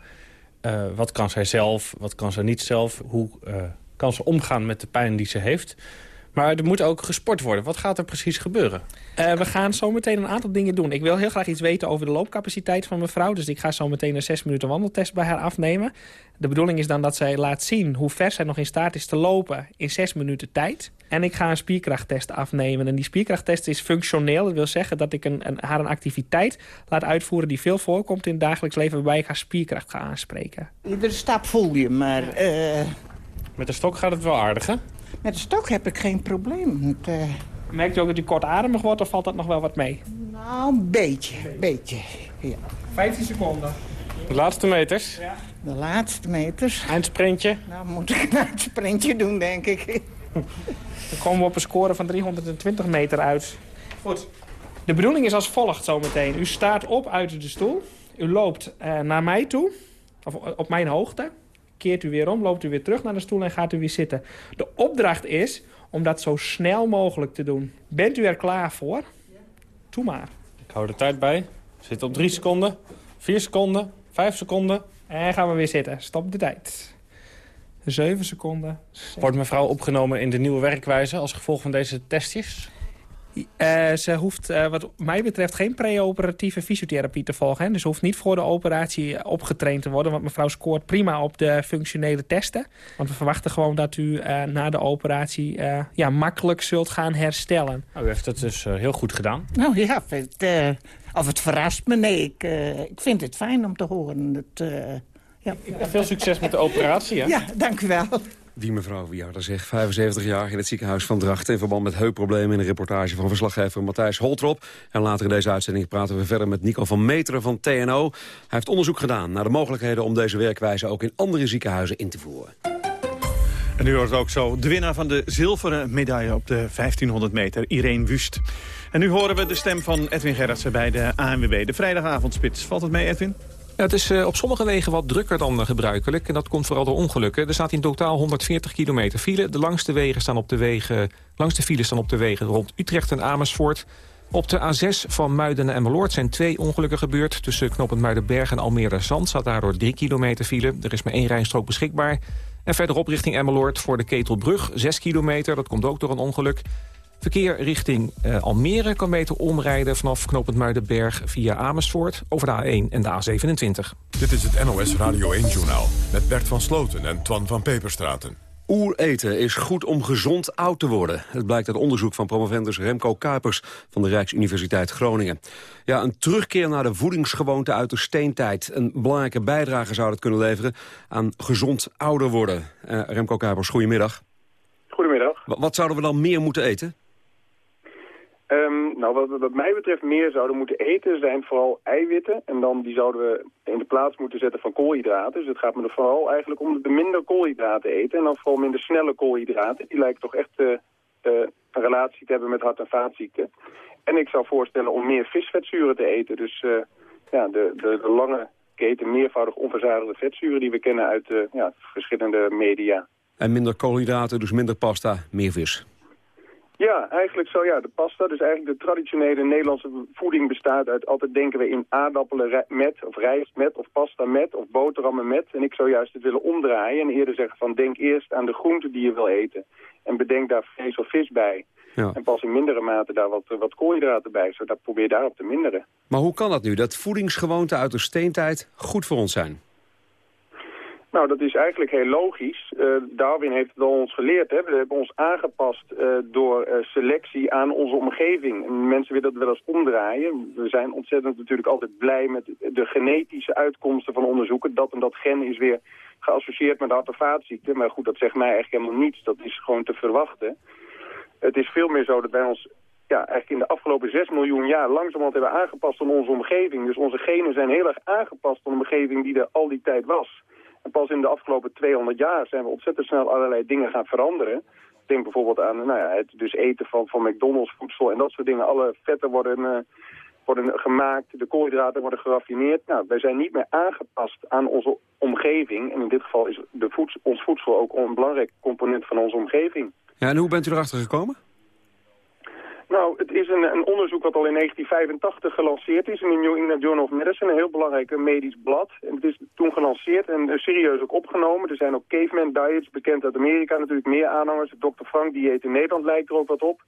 Uh, wat kan zij zelf, wat kan zij niet zelf? Hoe uh, kan ze omgaan met de pijn die ze heeft? Maar er moet ook gesport worden. Wat gaat er precies gebeuren? Uh, we gaan zo meteen een aantal dingen doen. Ik wil heel graag iets weten over de loopcapaciteit van mevrouw. Dus ik ga zo meteen een 6 minuten wandeltest bij haar afnemen. De bedoeling is dan dat zij laat zien hoe ver zij nog in staat is te lopen in 6 minuten tijd. En ik ga een spierkrachttest afnemen. En die spierkrachttest is functioneel. Dat wil zeggen dat ik een, een, haar een activiteit laat uitvoeren die veel voorkomt in het dagelijks leven... waarbij ik haar spierkracht ga aanspreken. Iedere stap voel je, maar... Uh... Met de stok gaat het wel aardig, hè? Met de stok heb ik geen probleem. Uh... Merkt u ook dat u kortademig wordt of valt dat nog wel wat mee? Nou, een beetje. beetje ja. 15 seconden. De laatste meters? Ja. De laatste meters. Eindsprintje? Nou, moet ik een eindsprintje doen, denk ik. Dan komen we op een score van 320 meter uit. Goed. De bedoeling is als volgt zometeen. U staat op uit de stoel. U loopt uh, naar mij toe. Of op mijn hoogte keert u weer om, loopt u weer terug naar de stoel en gaat u weer zitten. De opdracht is om dat zo snel mogelijk te doen. Bent u er klaar voor? Doe maar. Ik hou de tijd bij. Zit op drie seconden, vier seconden, vijf seconden. En gaan we weer zitten. Stop de tijd. Zeven seconden. Zes. Wordt mevrouw opgenomen in de nieuwe werkwijze als gevolg van deze testjes? Uh, ze hoeft uh, wat mij betreft geen pre-operatieve fysiotherapie te volgen. Hè. Dus ze hoeft niet voor de operatie opgetraind te worden. Want mevrouw scoort prima op de functionele testen. Want we verwachten gewoon dat u uh, na de operatie ja, makkelijk zult gaan herstellen. Nou, u heeft het dus heel goed gedaan. Nou ja, het, of het verrast me. Nee, ik, ik vind het fijn om te horen. Het, ja. Veel succes met de operatie. Hè? Ja, dank u wel. Die mevrouw Wiarder zegt, 75 jaar in het ziekenhuis van Drachten... in verband met heupproblemen in een reportage van verslaggever Matthijs Holtrop. En later in deze uitzending praten we verder met Nico van Meteren van TNO. Hij heeft onderzoek gedaan naar de mogelijkheden om deze werkwijze... ook in andere ziekenhuizen in te voeren. En nu hoort ook zo de winnaar van de zilveren medaille op de 1500 meter, Irene Wust. En nu horen we de stem van Edwin Gerritsen bij de ANWB, de vrijdagavondspits. Valt het mee, Edwin? Het is uh, op sommige wegen wat drukker dan gebruikelijk. En dat komt vooral door ongelukken. Er staat in totaal 140 kilometer file. De langste, wegen staan op de wegen, langste files staan op de wegen rond Utrecht en Amersfoort. Op de A6 van Muiden en Meloord zijn twee ongelukken gebeurd. Tussen knooppunt Muidenberg en Almere Zand staat daardoor 3 kilometer file. Er is maar één rijstrook beschikbaar. En verderop richting Emmeloord voor de Ketelbrug 6 kilometer. Dat komt ook door een ongeluk. Verkeer richting uh, Almere kan beter omrijden vanaf knooppunt Muidenberg via Amersfoort over de A1 en de A27. Dit is het NOS Radio 1-journaal met Bert van Sloten en Twan van Peperstraten. Oereten is goed om gezond oud te worden. Het blijkt uit onderzoek van promovendus Remco Kuipers van de Rijksuniversiteit Groningen. Ja, een terugkeer naar de voedingsgewoonte uit de steentijd. Een belangrijke bijdrage zou dat kunnen leveren aan gezond ouder worden. Uh, Remco Kuipers, goedemiddag. Goedemiddag. wat zouden we dan meer moeten eten? Um, nou, wat, mij betreft meer zouden moeten eten zijn vooral eiwitten. En dan die zouden we in de plaats moeten zetten van koolhydraten. Dus het gaat me er vooral eigenlijk om de minder koolhydraten eten. En dan vooral minder snelle koolhydraten. Die lijken toch echt uh, uh, een relatie te hebben met hart- en vaatziekten. En ik zou voorstellen om meer visvetzuren te eten. Dus uh, ja, de, de, de, lange keten meervoudig onverzadigde vetzuren die we kennen uit ja, verschillende media. En minder koolhydraten, dus minder pasta, meer vis. Ja, eigenlijk zo ja. De pasta, dus eigenlijk de traditionele Nederlandse voeding bestaat uit... altijd denken we in aardappelen met, of rijst met, of pasta met, of boterhammen met. En ik zou juist het willen omdraaien en eerder zeggen van... denk eerst aan de groenten die je wil eten. En bedenk daar vlees of vis bij. Ja. En pas in mindere mate daar wat, wat koolhydraten bij, zodat probeer daarop te minderen. Maar hoe kan dat nu, dat voedingsgewoonten uit de steentijd goed voor ons zijn? Nou, dat is eigenlijk heel logisch. Uh, Darwin heeft het al ons geleerd. Hè? We hebben ons aangepast uh, door uh, selectie aan onze omgeving. En mensen willen dat wel eens omdraaien. We zijn ontzettend natuurlijk altijd blij met de genetische uitkomsten van onderzoeken. Dat en dat gen is weer geassocieerd met hart- en. Maar goed, dat zegt mij eigenlijk helemaal niets. Dat is gewoon te verwachten. Het is veel meer zo dat wij ons ja, eigenlijk in de afgelopen 6 miljoen jaar langzamerhand hebben aangepast aan onze omgeving. Dus onze genen zijn heel erg aangepast aan de omgeving die er al die tijd was. En pas in de afgelopen 200 jaar zijn we ontzettend snel allerlei dingen gaan veranderen. Denk bijvoorbeeld aan nou ja, het dus eten van, van McDonald's voedsel en dat soort dingen. Alle vetten worden, uh, worden gemaakt, de koolhydraten worden geraffineerd. Nou, wij zijn niet meer aangepast aan onze omgeving. En in dit geval is de ons voedsel ook een belangrijk component van onze omgeving. Ja, en hoe bent u erachter gekomen? Nou, het is een, een, onderzoek wat al in 1985 gelanceerd is in de New England Journal of Medicine, een heel belangrijk medisch blad. En het is toen gelanceerd en serieus ook opgenomen. Er zijn ook caveman diets, bekend uit Amerika natuurlijk, meer aanhangers. Het Dr. Frank dieet in Nederland lijkt er ook wat op.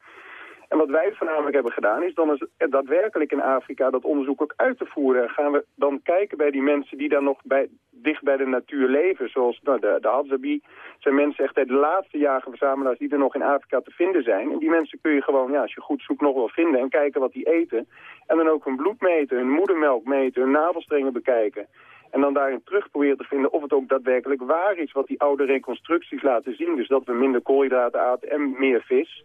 En wat wij voornamelijk hebben gedaan is dan is daadwerkelijk in Afrika dat onderzoek ook uit te voeren. En gaan we dan kijken bij die mensen die dan nog bij, dicht bij de natuur leven. Zoals nou, de, de Hadzabi zijn mensen echt de laatste jagerverzamelaars die er nog in Afrika te vinden zijn. En die mensen kun je gewoon, ja, als je goed zoekt, nog wel vinden en kijken wat die eten. En dan ook hun bloed meten, hun moedermelk meten, hun navelstrengen bekijken. En dan daarin terug proberen te vinden of het ook daadwerkelijk waar is wat die oude reconstructies laten zien. Dus dat we minder koolhydraten aten en meer vis.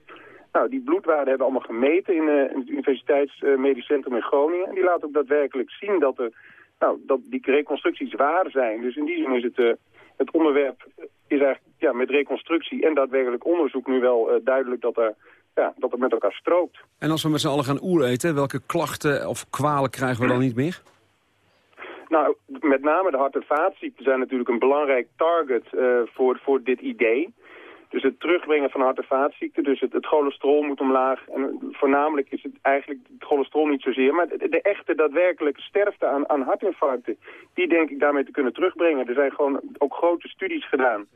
Nou, die bloedwaarden hebben we allemaal gemeten in, uh, in het Universiteitsmedisch Centrum in Groningen. En die laten ook daadwerkelijk zien dat, er, nou, dat die reconstructies waar zijn. Dus in die zin is het, uh, het onderwerp is eigenlijk ja, met reconstructie en daadwerkelijk onderzoek nu wel uh, duidelijk dat, er, ja, dat het met elkaar strookt. En als we met z'n allen gaan oer eten, welke klachten of kwalen krijgen we dan niet meer? Nou, met name de hart- en vaatziekten zijn natuurlijk een belangrijk target voor, voor dit idee. Dus het terugbrengen van hart- en vaatziekten, dus het, cholesterol moet omlaag. En voornamelijk is het eigenlijk het cholesterol niet zozeer, maar de, de echte daadwerkelijke sterfte aan, aan hartinfarcten, die denk ik daarmee te kunnen terugbrengen. Er zijn gewoon ook grote studies gedaan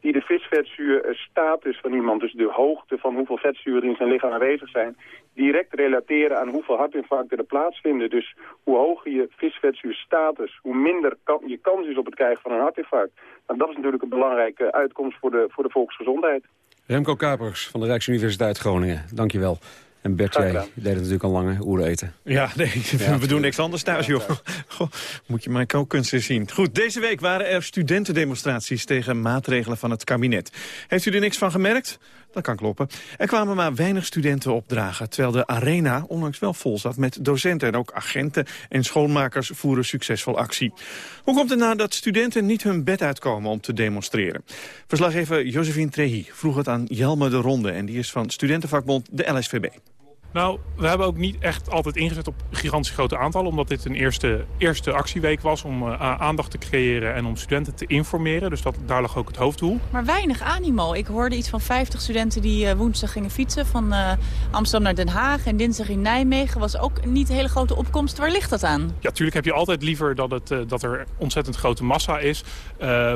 die de visvetzuurstatus van iemand, dus de hoogte van hoeveel vetzuren in zijn lichaam aanwezig zijn, direct relateren aan hoeveel hartinfarcten er plaatsvinden. Dus hoe hoger je visvetzuurstatus, hoe minder je kans is op het krijgen van een hartinfarct. Nou, dat is natuurlijk een belangrijke uitkomst voor de, voor de volksgezondheid. Remco Kapers van de Rijksuniversiteit Groningen, dankjewel. En Bert, jij deed het natuurlijk al lange oeren eten. Ja, nee, we doen niks anders thuis, joh. Goh, moet je mijn kookkunsten zien. Goed, deze week waren er studentendemonstraties tegen maatregelen van het kabinet. Heeft u er niks van gemerkt? Dat kan kloppen. Er kwamen maar weinig studenten opdragen, terwijl de arena onlangs wel vol zat met docenten. En ook agenten en schoonmakers voeren succesvol actie. Hoe komt het nou dat studenten niet hun bed uitkomen om te demonstreren? Verslaggever Josephine Trehi vroeg het aan Jelme de Ronde en die is van studentenvakbond de LSVB. Nou, we hebben ook niet echt altijd ingezet op gigantisch grote aantallen... omdat dit een eerste, eerste actieweek was om uh, aandacht te creëren... en om studenten te informeren. Dus dat, daar lag ook het hoofddoel. Maar weinig animo. Ik hoorde iets van 50 studenten die uh, woensdag gingen fietsen... van uh, Amsterdam naar Den Haag en dinsdag in Nijmegen. was ook niet een hele grote opkomst. Waar ligt dat aan? Ja, natuurlijk heb je altijd liever dat, het, dat er ontzettend grote massa is.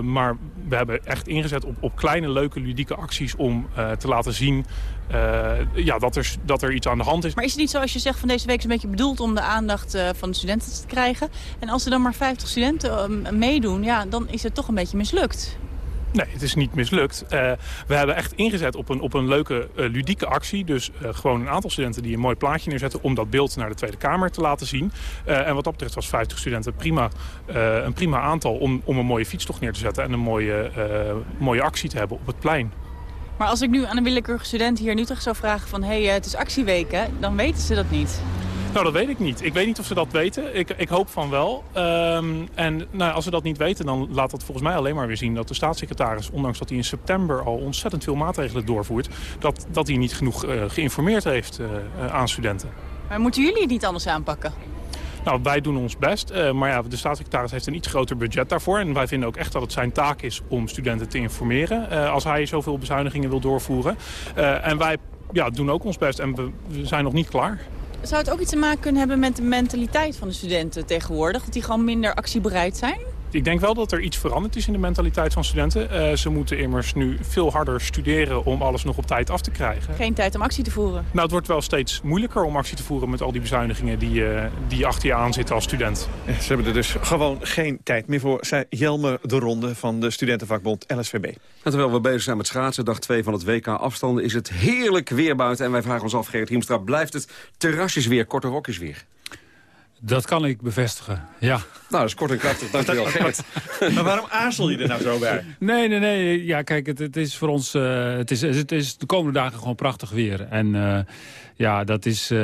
maar we hebben echt ingezet op, op kleine, leuke, ludieke acties... om te laten zien uh, ja, dat, er, dat er iets aan de hand is. Maar is het niet zo als je zegt van deze week is een beetje bedoeld om de aandacht uh, van de studenten te krijgen? En als er dan maar 50 studenten uh, meedoen, ja, dan is het toch een beetje mislukt. Nee, het is niet mislukt. we hebben echt ingezet op een, op een leuke, ludieke actie. Dus gewoon een aantal studenten die een mooi plaatje neerzetten... om dat beeld naar de Tweede Kamer te laten zien. en wat dat betreft was 50 studenten prima, een prima aantal... Om, om een mooie fietstocht neer te zetten en een mooie, mooie actie te hebben op het plein. Maar als ik nu aan een willekeurige student hier in Utrecht zou vragen van... hé, hey, het is actieweken, dan weten ze dat niet. Nou, dat weet ik niet. Ik weet niet of ze dat weten. Ik, ik hoop van wel. Um, en nou, als ze dat niet weten, dan laat dat volgens mij alleen maar weer zien... dat de staatssecretaris, ondanks dat hij in september al ontzettend veel maatregelen doorvoert... dat, dat hij niet genoeg uh, geïnformeerd heeft uh, aan studenten. Maar moeten jullie het niet anders aanpakken? Nou, wij doen ons best. Uh, maar ja, de staatssecretaris heeft een iets groter budget daarvoor. En wij vinden ook echt dat het zijn taak is om studenten te informeren. Uh, als hij zoveel bezuinigingen wil doorvoeren. Uh, en wij ja, doen ook ons best en we, we zijn nog niet klaar. Zou het ook iets te maken kunnen hebben met de mentaliteit van de studenten tegenwoordig? Dat die gewoon minder actiebereid zijn? Ik denk wel dat er iets veranderd is in de mentaliteit van studenten. Uh, ze moeten immers nu veel harder studeren om alles nog op tijd af te krijgen. Geen tijd om actie te voeren? Nou, het wordt wel steeds moeilijker om actie te voeren met al die bezuinigingen die, uh, die achter je aan zitten als student. Ze hebben er dus gewoon geen tijd meer voor, zei Jelme de Ronde van de studentenvakbond LSVB. En terwijl we bezig zijn met schaatsen, dag 2 van het WK afstanden, is het heerlijk weer buiten. En wij vragen ons af, Gerrit Hiemstra, blijft het terrasjes weer, korte rokjes weer? Dat kan ik bevestigen, ja. Nou, dat is kort en krachtig. Dankjewel, Gerrit. maar waarom aarzel je er nou zo bij? Nee, nee, nee. Ja, kijk, het, het is voor ons... Uh, het, is, het is de komende dagen gewoon prachtig weer. En uh, ja, dat is... Uh,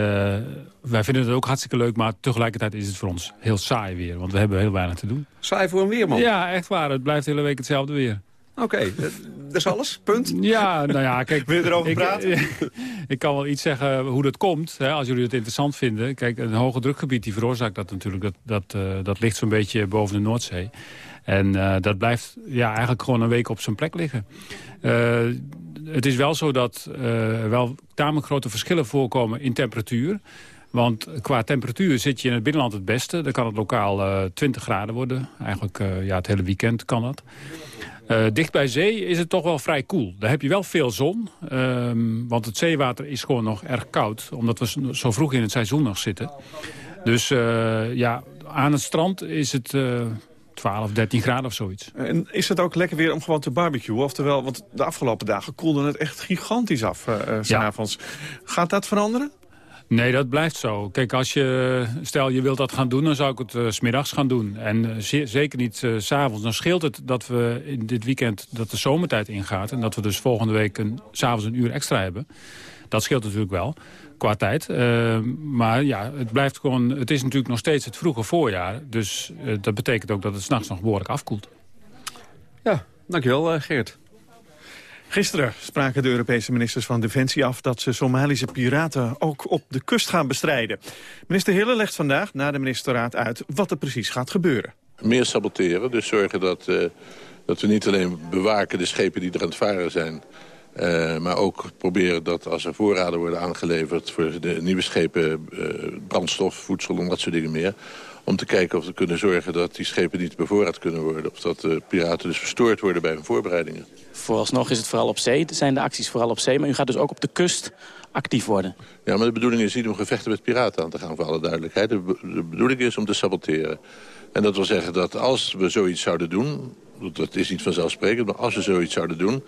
wij vinden het ook hartstikke leuk, maar tegelijkertijd is het voor ons heel saai weer. Want we hebben heel weinig te doen. Saai voor een weerman? Ja, echt waar. Het blijft de hele week hetzelfde weer. Oké, okay, dat is alles? Punt? Ja, nou ja, kijk... Wil je erover ik, praten? ik kan wel iets zeggen hoe dat komt, hè, als jullie het interessant vinden. Kijk, een hoge drukgebied die veroorzaakt dat natuurlijk. Dat, dat, uh, dat ligt zo'n beetje boven de Noordzee. En uh, dat blijft ja, eigenlijk gewoon een week op zijn plek liggen. Uh, het is wel zo dat er wel tamelijk grote verschillen voorkomen in temperatuur. Want qua temperatuur zit je in het binnenland het beste. Dan kan het lokaal uh, 20 graden worden. Eigenlijk uh, ja, het hele weekend kan dat. Uh, dicht bij zee is het toch wel vrij koel. Daar heb je wel veel zon. Um, want het zeewater is gewoon nog erg koud. Omdat we zo vroeg in het seizoen nog zitten. Dus uh, ja, aan het strand is het... 12, 13 graden of zoiets. En is het ook lekker weer om gewoon te barbecuen? Oftewel, want de afgelopen dagen koelde het echt gigantisch af uh, uh, s'avonds. Ja. Gaat dat veranderen? Nee, dat blijft zo. Kijk, als je, stel je wilt dat gaan doen, dan zou ik het uh, smiddags gaan doen. En uh, zeker niet uh, s'avonds. Dan scheelt het dat we in dit weekend dat de zomertijd ingaat... en dat we dus volgende week s'avonds een uur extra hebben. Dat scheelt natuurlijk wel, qua tijd. maar ja, het, blijft gewoon, het is natuurlijk nog steeds het vroege voorjaar. Dus dat betekent ook dat het s'nachts nog behoorlijk afkoelt. Ja, dankjewel Geert. Gisteren spraken de Europese ministers van Defensie af dat ze Somalische piraten ook op de kust gaan bestrijden. Minister Hille legt vandaag na de ministerraad uit wat er precies gaat gebeuren. Meer saboteren, dus zorgen dat, uh, dat we niet alleen bewaken de schepen die er aan het varen zijn... Uh, maar ook proberen dat als er voorraden worden aangeleverd voor de nieuwe schepen... Uh, brandstof, voedsel en dat soort dingen meer om te kijken of we kunnen zorgen dat die schepen niet bevoorraad kunnen worden. Of dat de piraten dus verstoord worden bij hun voorbereidingen. Vooralsnog is het vooral op zee, zijn de acties vooral op zee. Maar u gaat dus ook op de kust actief worden. Ja, maar de bedoeling is niet om gevechten met piraten aan te gaan, voor alle duidelijkheid. De, de bedoeling is om te saboteren. En dat wil zeggen dat als we zoiets zouden doen... dat is niet vanzelfsprekend, maar als we zoiets zouden doen...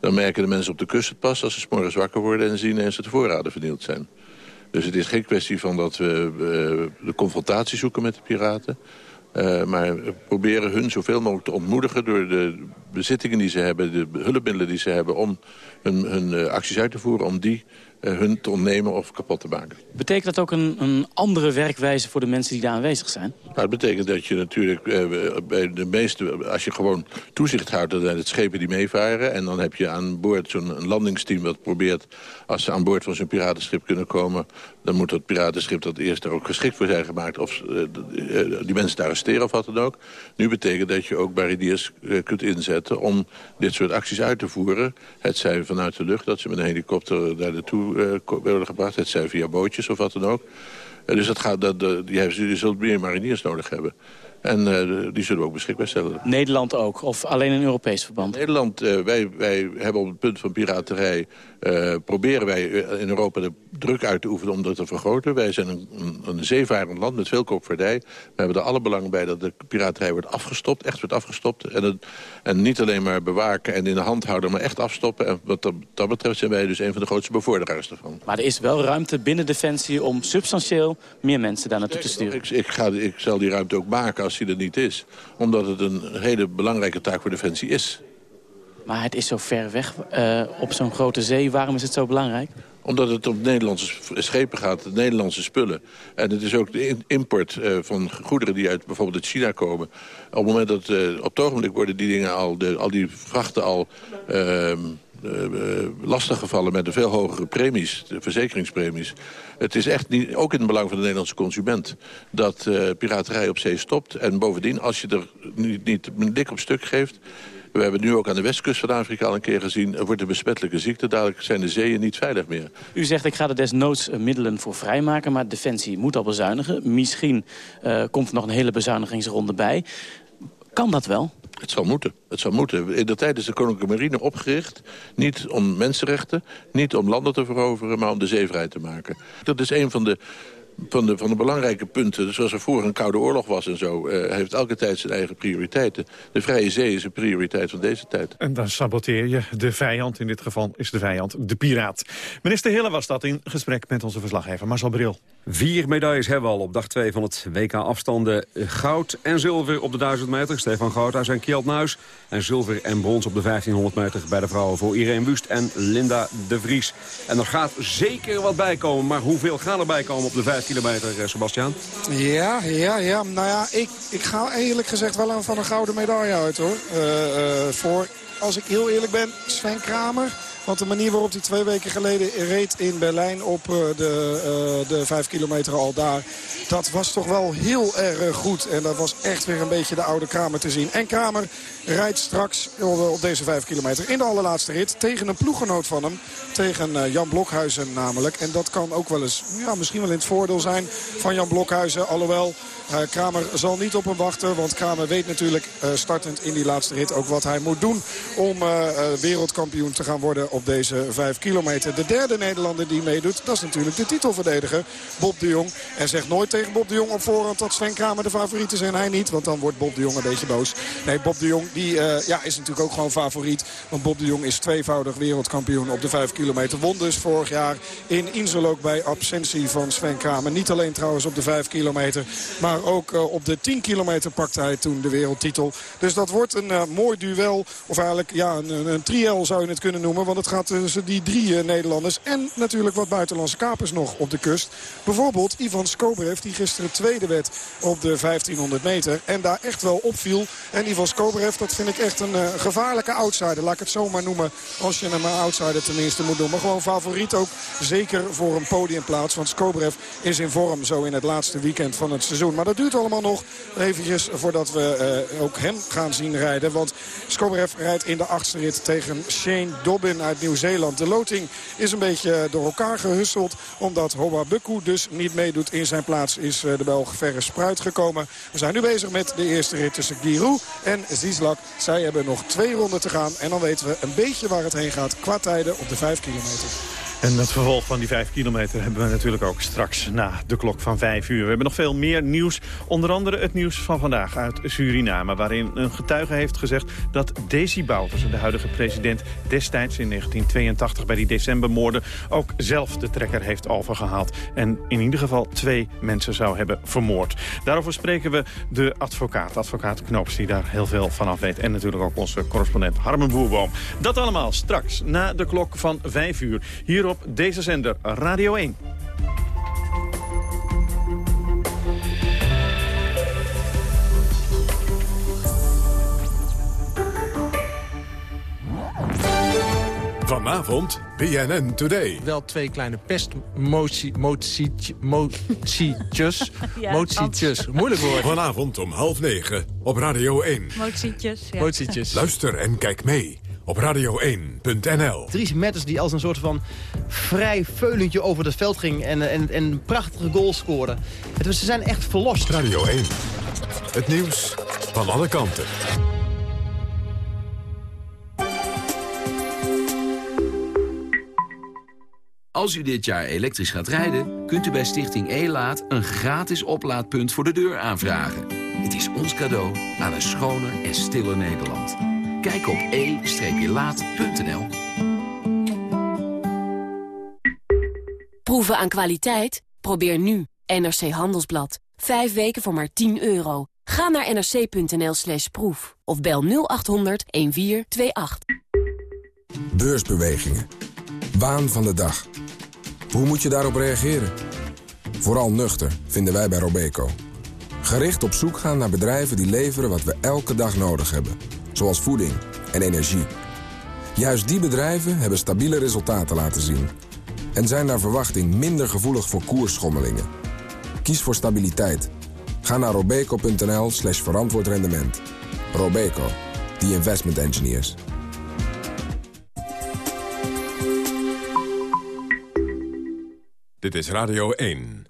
dan merken de mensen op de kust het pas als ze s morgens wakker worden... en zien ineens dat de voorraden vernield zijn. Dus het is geen kwestie van dat we uh, de confrontatie zoeken met de piraten. Uh, maar proberen hun zoveel mogelijk te ontmoedigen door de bezittingen die ze hebben... de hulpmiddelen die ze hebben om hun, hun acties uit te voeren... om die hun te ontnemen of kapot te maken. Betekent dat ook een, een andere werkwijze voor de mensen die daar aanwezig zijn? Nou, dat betekent dat je natuurlijk bij de meeste... als je gewoon toezicht houdt, dan zijn het schepen die meevaren... en dan heb je aan boord zo'n landingsteam dat probeert... als ze aan boord van zo'n piratenschip kunnen komen... dan moet dat piratenschip dat eerst er ook geschikt voor zijn gemaakt... of die mensen te arresteren of wat dan ook. Nu betekent dat je ook barrières kunt inzetten om dit soort acties uit te voeren. Het zij vanuit de lucht, dat ze met een helikopter daar naartoe uh, worden gebracht. Het zij via bootjes of wat dan ook. Uh, dus dat gaat, dat, uh, je zult meer mariniers nodig hebben. En uh, die zullen we ook beschikbaar stellen. Nederland ook? Of alleen in Europees verband? Nederland, uh, wij, wij hebben op het punt van piraterij... Uh, proberen wij in Europa de druk uit te oefenen om dat te vergroten. Wij zijn een, een, een zeevarend land met veel koopvaardij. We hebben er alle belang bij dat de piraterij wordt afgestopt. Echt wordt afgestopt. En, het, en niet alleen maar bewaken en in de hand houden, maar echt afstoppen. En wat dat, dat betreft zijn wij dus een van de grootste bevorderaars ervan. Maar er is wel ruimte binnen Defensie om substantieel meer mensen daar naartoe te sturen. Ik, ik, ga, ik zal die ruimte ook maken als die er niet is. Omdat het een hele belangrijke taak voor Defensie is. Maar het is zo ver weg uh, op zo'n grote zee. Waarom is het zo belangrijk? Omdat het om Nederlandse schepen gaat, de Nederlandse spullen. En het is ook de import uh, van goederen die uit bijvoorbeeld uit China komen. Op het moment dat, uh, op het ogenblik worden die dingen al, de, al die vrachten al... Uh, lastiggevallen met de veel hogere premies, de verzekeringspremies. Het is echt niet, ook in het belang van de Nederlandse consument... dat uh, piraterij op zee stopt. En bovendien, als je er niet, niet een dik op stuk geeft... We hebben nu ook aan de westkust van Afrika al een keer gezien... er wordt een besmettelijke ziekte, dadelijk zijn de zeeën niet veilig meer. U zegt ik ga er desnoods middelen voor vrijmaken... maar Defensie moet al bezuinigen. Misschien komt er nog een hele bezuinigingsronde bij. Kan dat wel? Het zal moeten. Het zal moeten. In de tijd is de Koninklijke Marine opgericht... niet om mensenrechten, niet om landen te veroveren... maar om de zee vrij te maken. Dat is een van de van de, van de belangrijke punten, zoals er voor een koude oorlog was en zo... Uh, heeft elke tijd zijn eigen prioriteiten. De vrije zee is een prioriteit van deze tijd. En dan saboteer je de vijand. In dit geval is de vijand de piraat. Minister Hille was dat in gesprek met onze verslaggever Marcel Bril. Vier medailles hebben we al op dag 2 van het WK afstanden. Goud en zilver op de 1000 meter. Stefan Groothuis en Kjeld Nuis. En zilver en brons op de 1500 meter bij de vrouwen voor Irene Wust en Linda de Vries. En er gaat zeker wat bij komen. Maar hoeveel gaan er bij komen op de 5 kilometer, eh, Sebastian? Ja, ja, ja. Nou ja, ik, ik ga eerlijk gezegd wel aan van een gouden medaille uit, hoor. Uh, uh, voor, als ik heel eerlijk ben, Sven Kramer... Want de manier waarop hij twee weken geleden reed in Berlijn op de, uh, de vijf kilometer al daar... dat was toch wel heel erg goed. En dat was echt weer een beetje de oude Kramer te zien. En Kramer rijdt straks op deze vijf kilometer in de allerlaatste rit... tegen een ploeggenoot van hem. Tegen Jan Blokhuizen namelijk. En dat kan ook wel eens ja, misschien wel in het voordeel zijn van Jan Blokhuizen. Alhoewel Kramer zal niet op hem wachten. Want Kramer weet natuurlijk startend in die laatste rit ook wat hij moet doen... om wereldkampioen te gaan worden op deze 5 kilometer. De derde Nederlander die meedoet, dat is natuurlijk de titelverdediger Bob de Jong. En zegt nooit tegen Bob de Jong op voorhand dat Sven Kramer de favoriet is en hij niet. Want dan wordt Bob de Jong een beetje boos. Nee, Bob de Jong die, uh, ja, is natuurlijk ook gewoon favoriet. Want Bob de Jong is tweevoudig wereldkampioen op de 5 kilometer. Won dus vorig jaar in Insel ook bij absentie van Sven Kramer. Niet alleen trouwens op de 5 kilometer, maar ook uh, op de 10 kilometer pakte hij toen de wereldtitel. Dus dat wordt een uh, mooi duel. Of eigenlijk ja, een, een, een triel zou je het kunnen noemen. Want het gaat tussen die drie uh, Nederlanders. En natuurlijk wat buitenlandse kapers nog op de kust. Bijvoorbeeld Ivan Skobrev die gisteren tweede werd op de 1500 meter. En daar echt wel opviel. En Ivan Skobrev dat vind ik echt een uh, gevaarlijke outsider. Laat ik het zomaar noemen als je hem een outsider tenminste moet. Maar gewoon favoriet ook zeker voor een podiumplaats. Want Skobrev is in vorm zo in het laatste weekend van het seizoen. Maar dat duurt allemaal nog eventjes voordat we uh, ook hem gaan zien rijden. Want Skobrev rijdt in de achtste rit tegen Shane Dobbin uit Nieuw-Zeeland. De loting is een beetje door elkaar gehusseld. Omdat Hoa Bukku dus niet meedoet. In zijn plaats is de Belg Verre Spruit gekomen. We zijn nu bezig met de eerste rit tussen Giroud en Zizlak. Zij hebben nog twee ronden te gaan. En dan weten we een beetje waar het heen gaat qua tijden op de 5 kilometer. En het vervolg van die vijf kilometer hebben we natuurlijk ook straks na de klok van vijf uur. We hebben nog veel meer nieuws. Onder andere het nieuws van vandaag uit Suriname... waarin een getuige heeft gezegd dat Desi Bouterse, de huidige president... destijds in 1982 bij die decembermoorden ook zelf de trekker heeft overgehaald. En in ieder geval twee mensen zou hebben vermoord. Daarover spreken we de advocaat, advocaat Knoops... die daar heel veel van af weet. En natuurlijk ook onze correspondent Harmen Boerboom. Dat allemaal straks na de klok van vijf uur. Hier op deze zender Radio 1. Vanavond BNN Today. Wel twee kleine pestmotietjes. Ja, motietjes. Moeilijk woord. Vanavond om half negen op Radio 1. Motietjes. Ja. Motietjes. Luister en kijk mee op radio1.nl. Dries Mertens die als een soort van vrij veulentje over het veld ging en, en, en prachtige goals scoorde. Het, was- ze zijn echt verlost. Radio 1. Het nieuws van alle kanten. Als u dit jaar elektrisch gaat rijden, kunt u bij Stichting E-Laat een gratis oplaadpunt voor de deur aanvragen. Het is ons cadeau aan een schoner en stiller Nederland. Kijk op e-laat.nl. Proeven aan kwaliteit? Probeer nu NRC Handelsblad. Vijf weken voor maar 10 euro. Ga naar nrc.nl slash proef of bel 0800 1428. Beursbewegingen. Waan van de dag. Hoe moet je daarop reageren? Vooral nuchter, vinden wij bij Robeco. Gericht op zoek gaan naar bedrijven die leveren wat we elke dag nodig hebben. Zoals voeding en energie. Juist die bedrijven hebben stabiele resultaten laten zien. En zijn naar verwachting minder gevoelig voor koersschommelingen. Kies voor stabiliteit. Ga naar robeco.nl slash verantwoord rendement. Robeco, the investment engineers. Dit is Radio 1.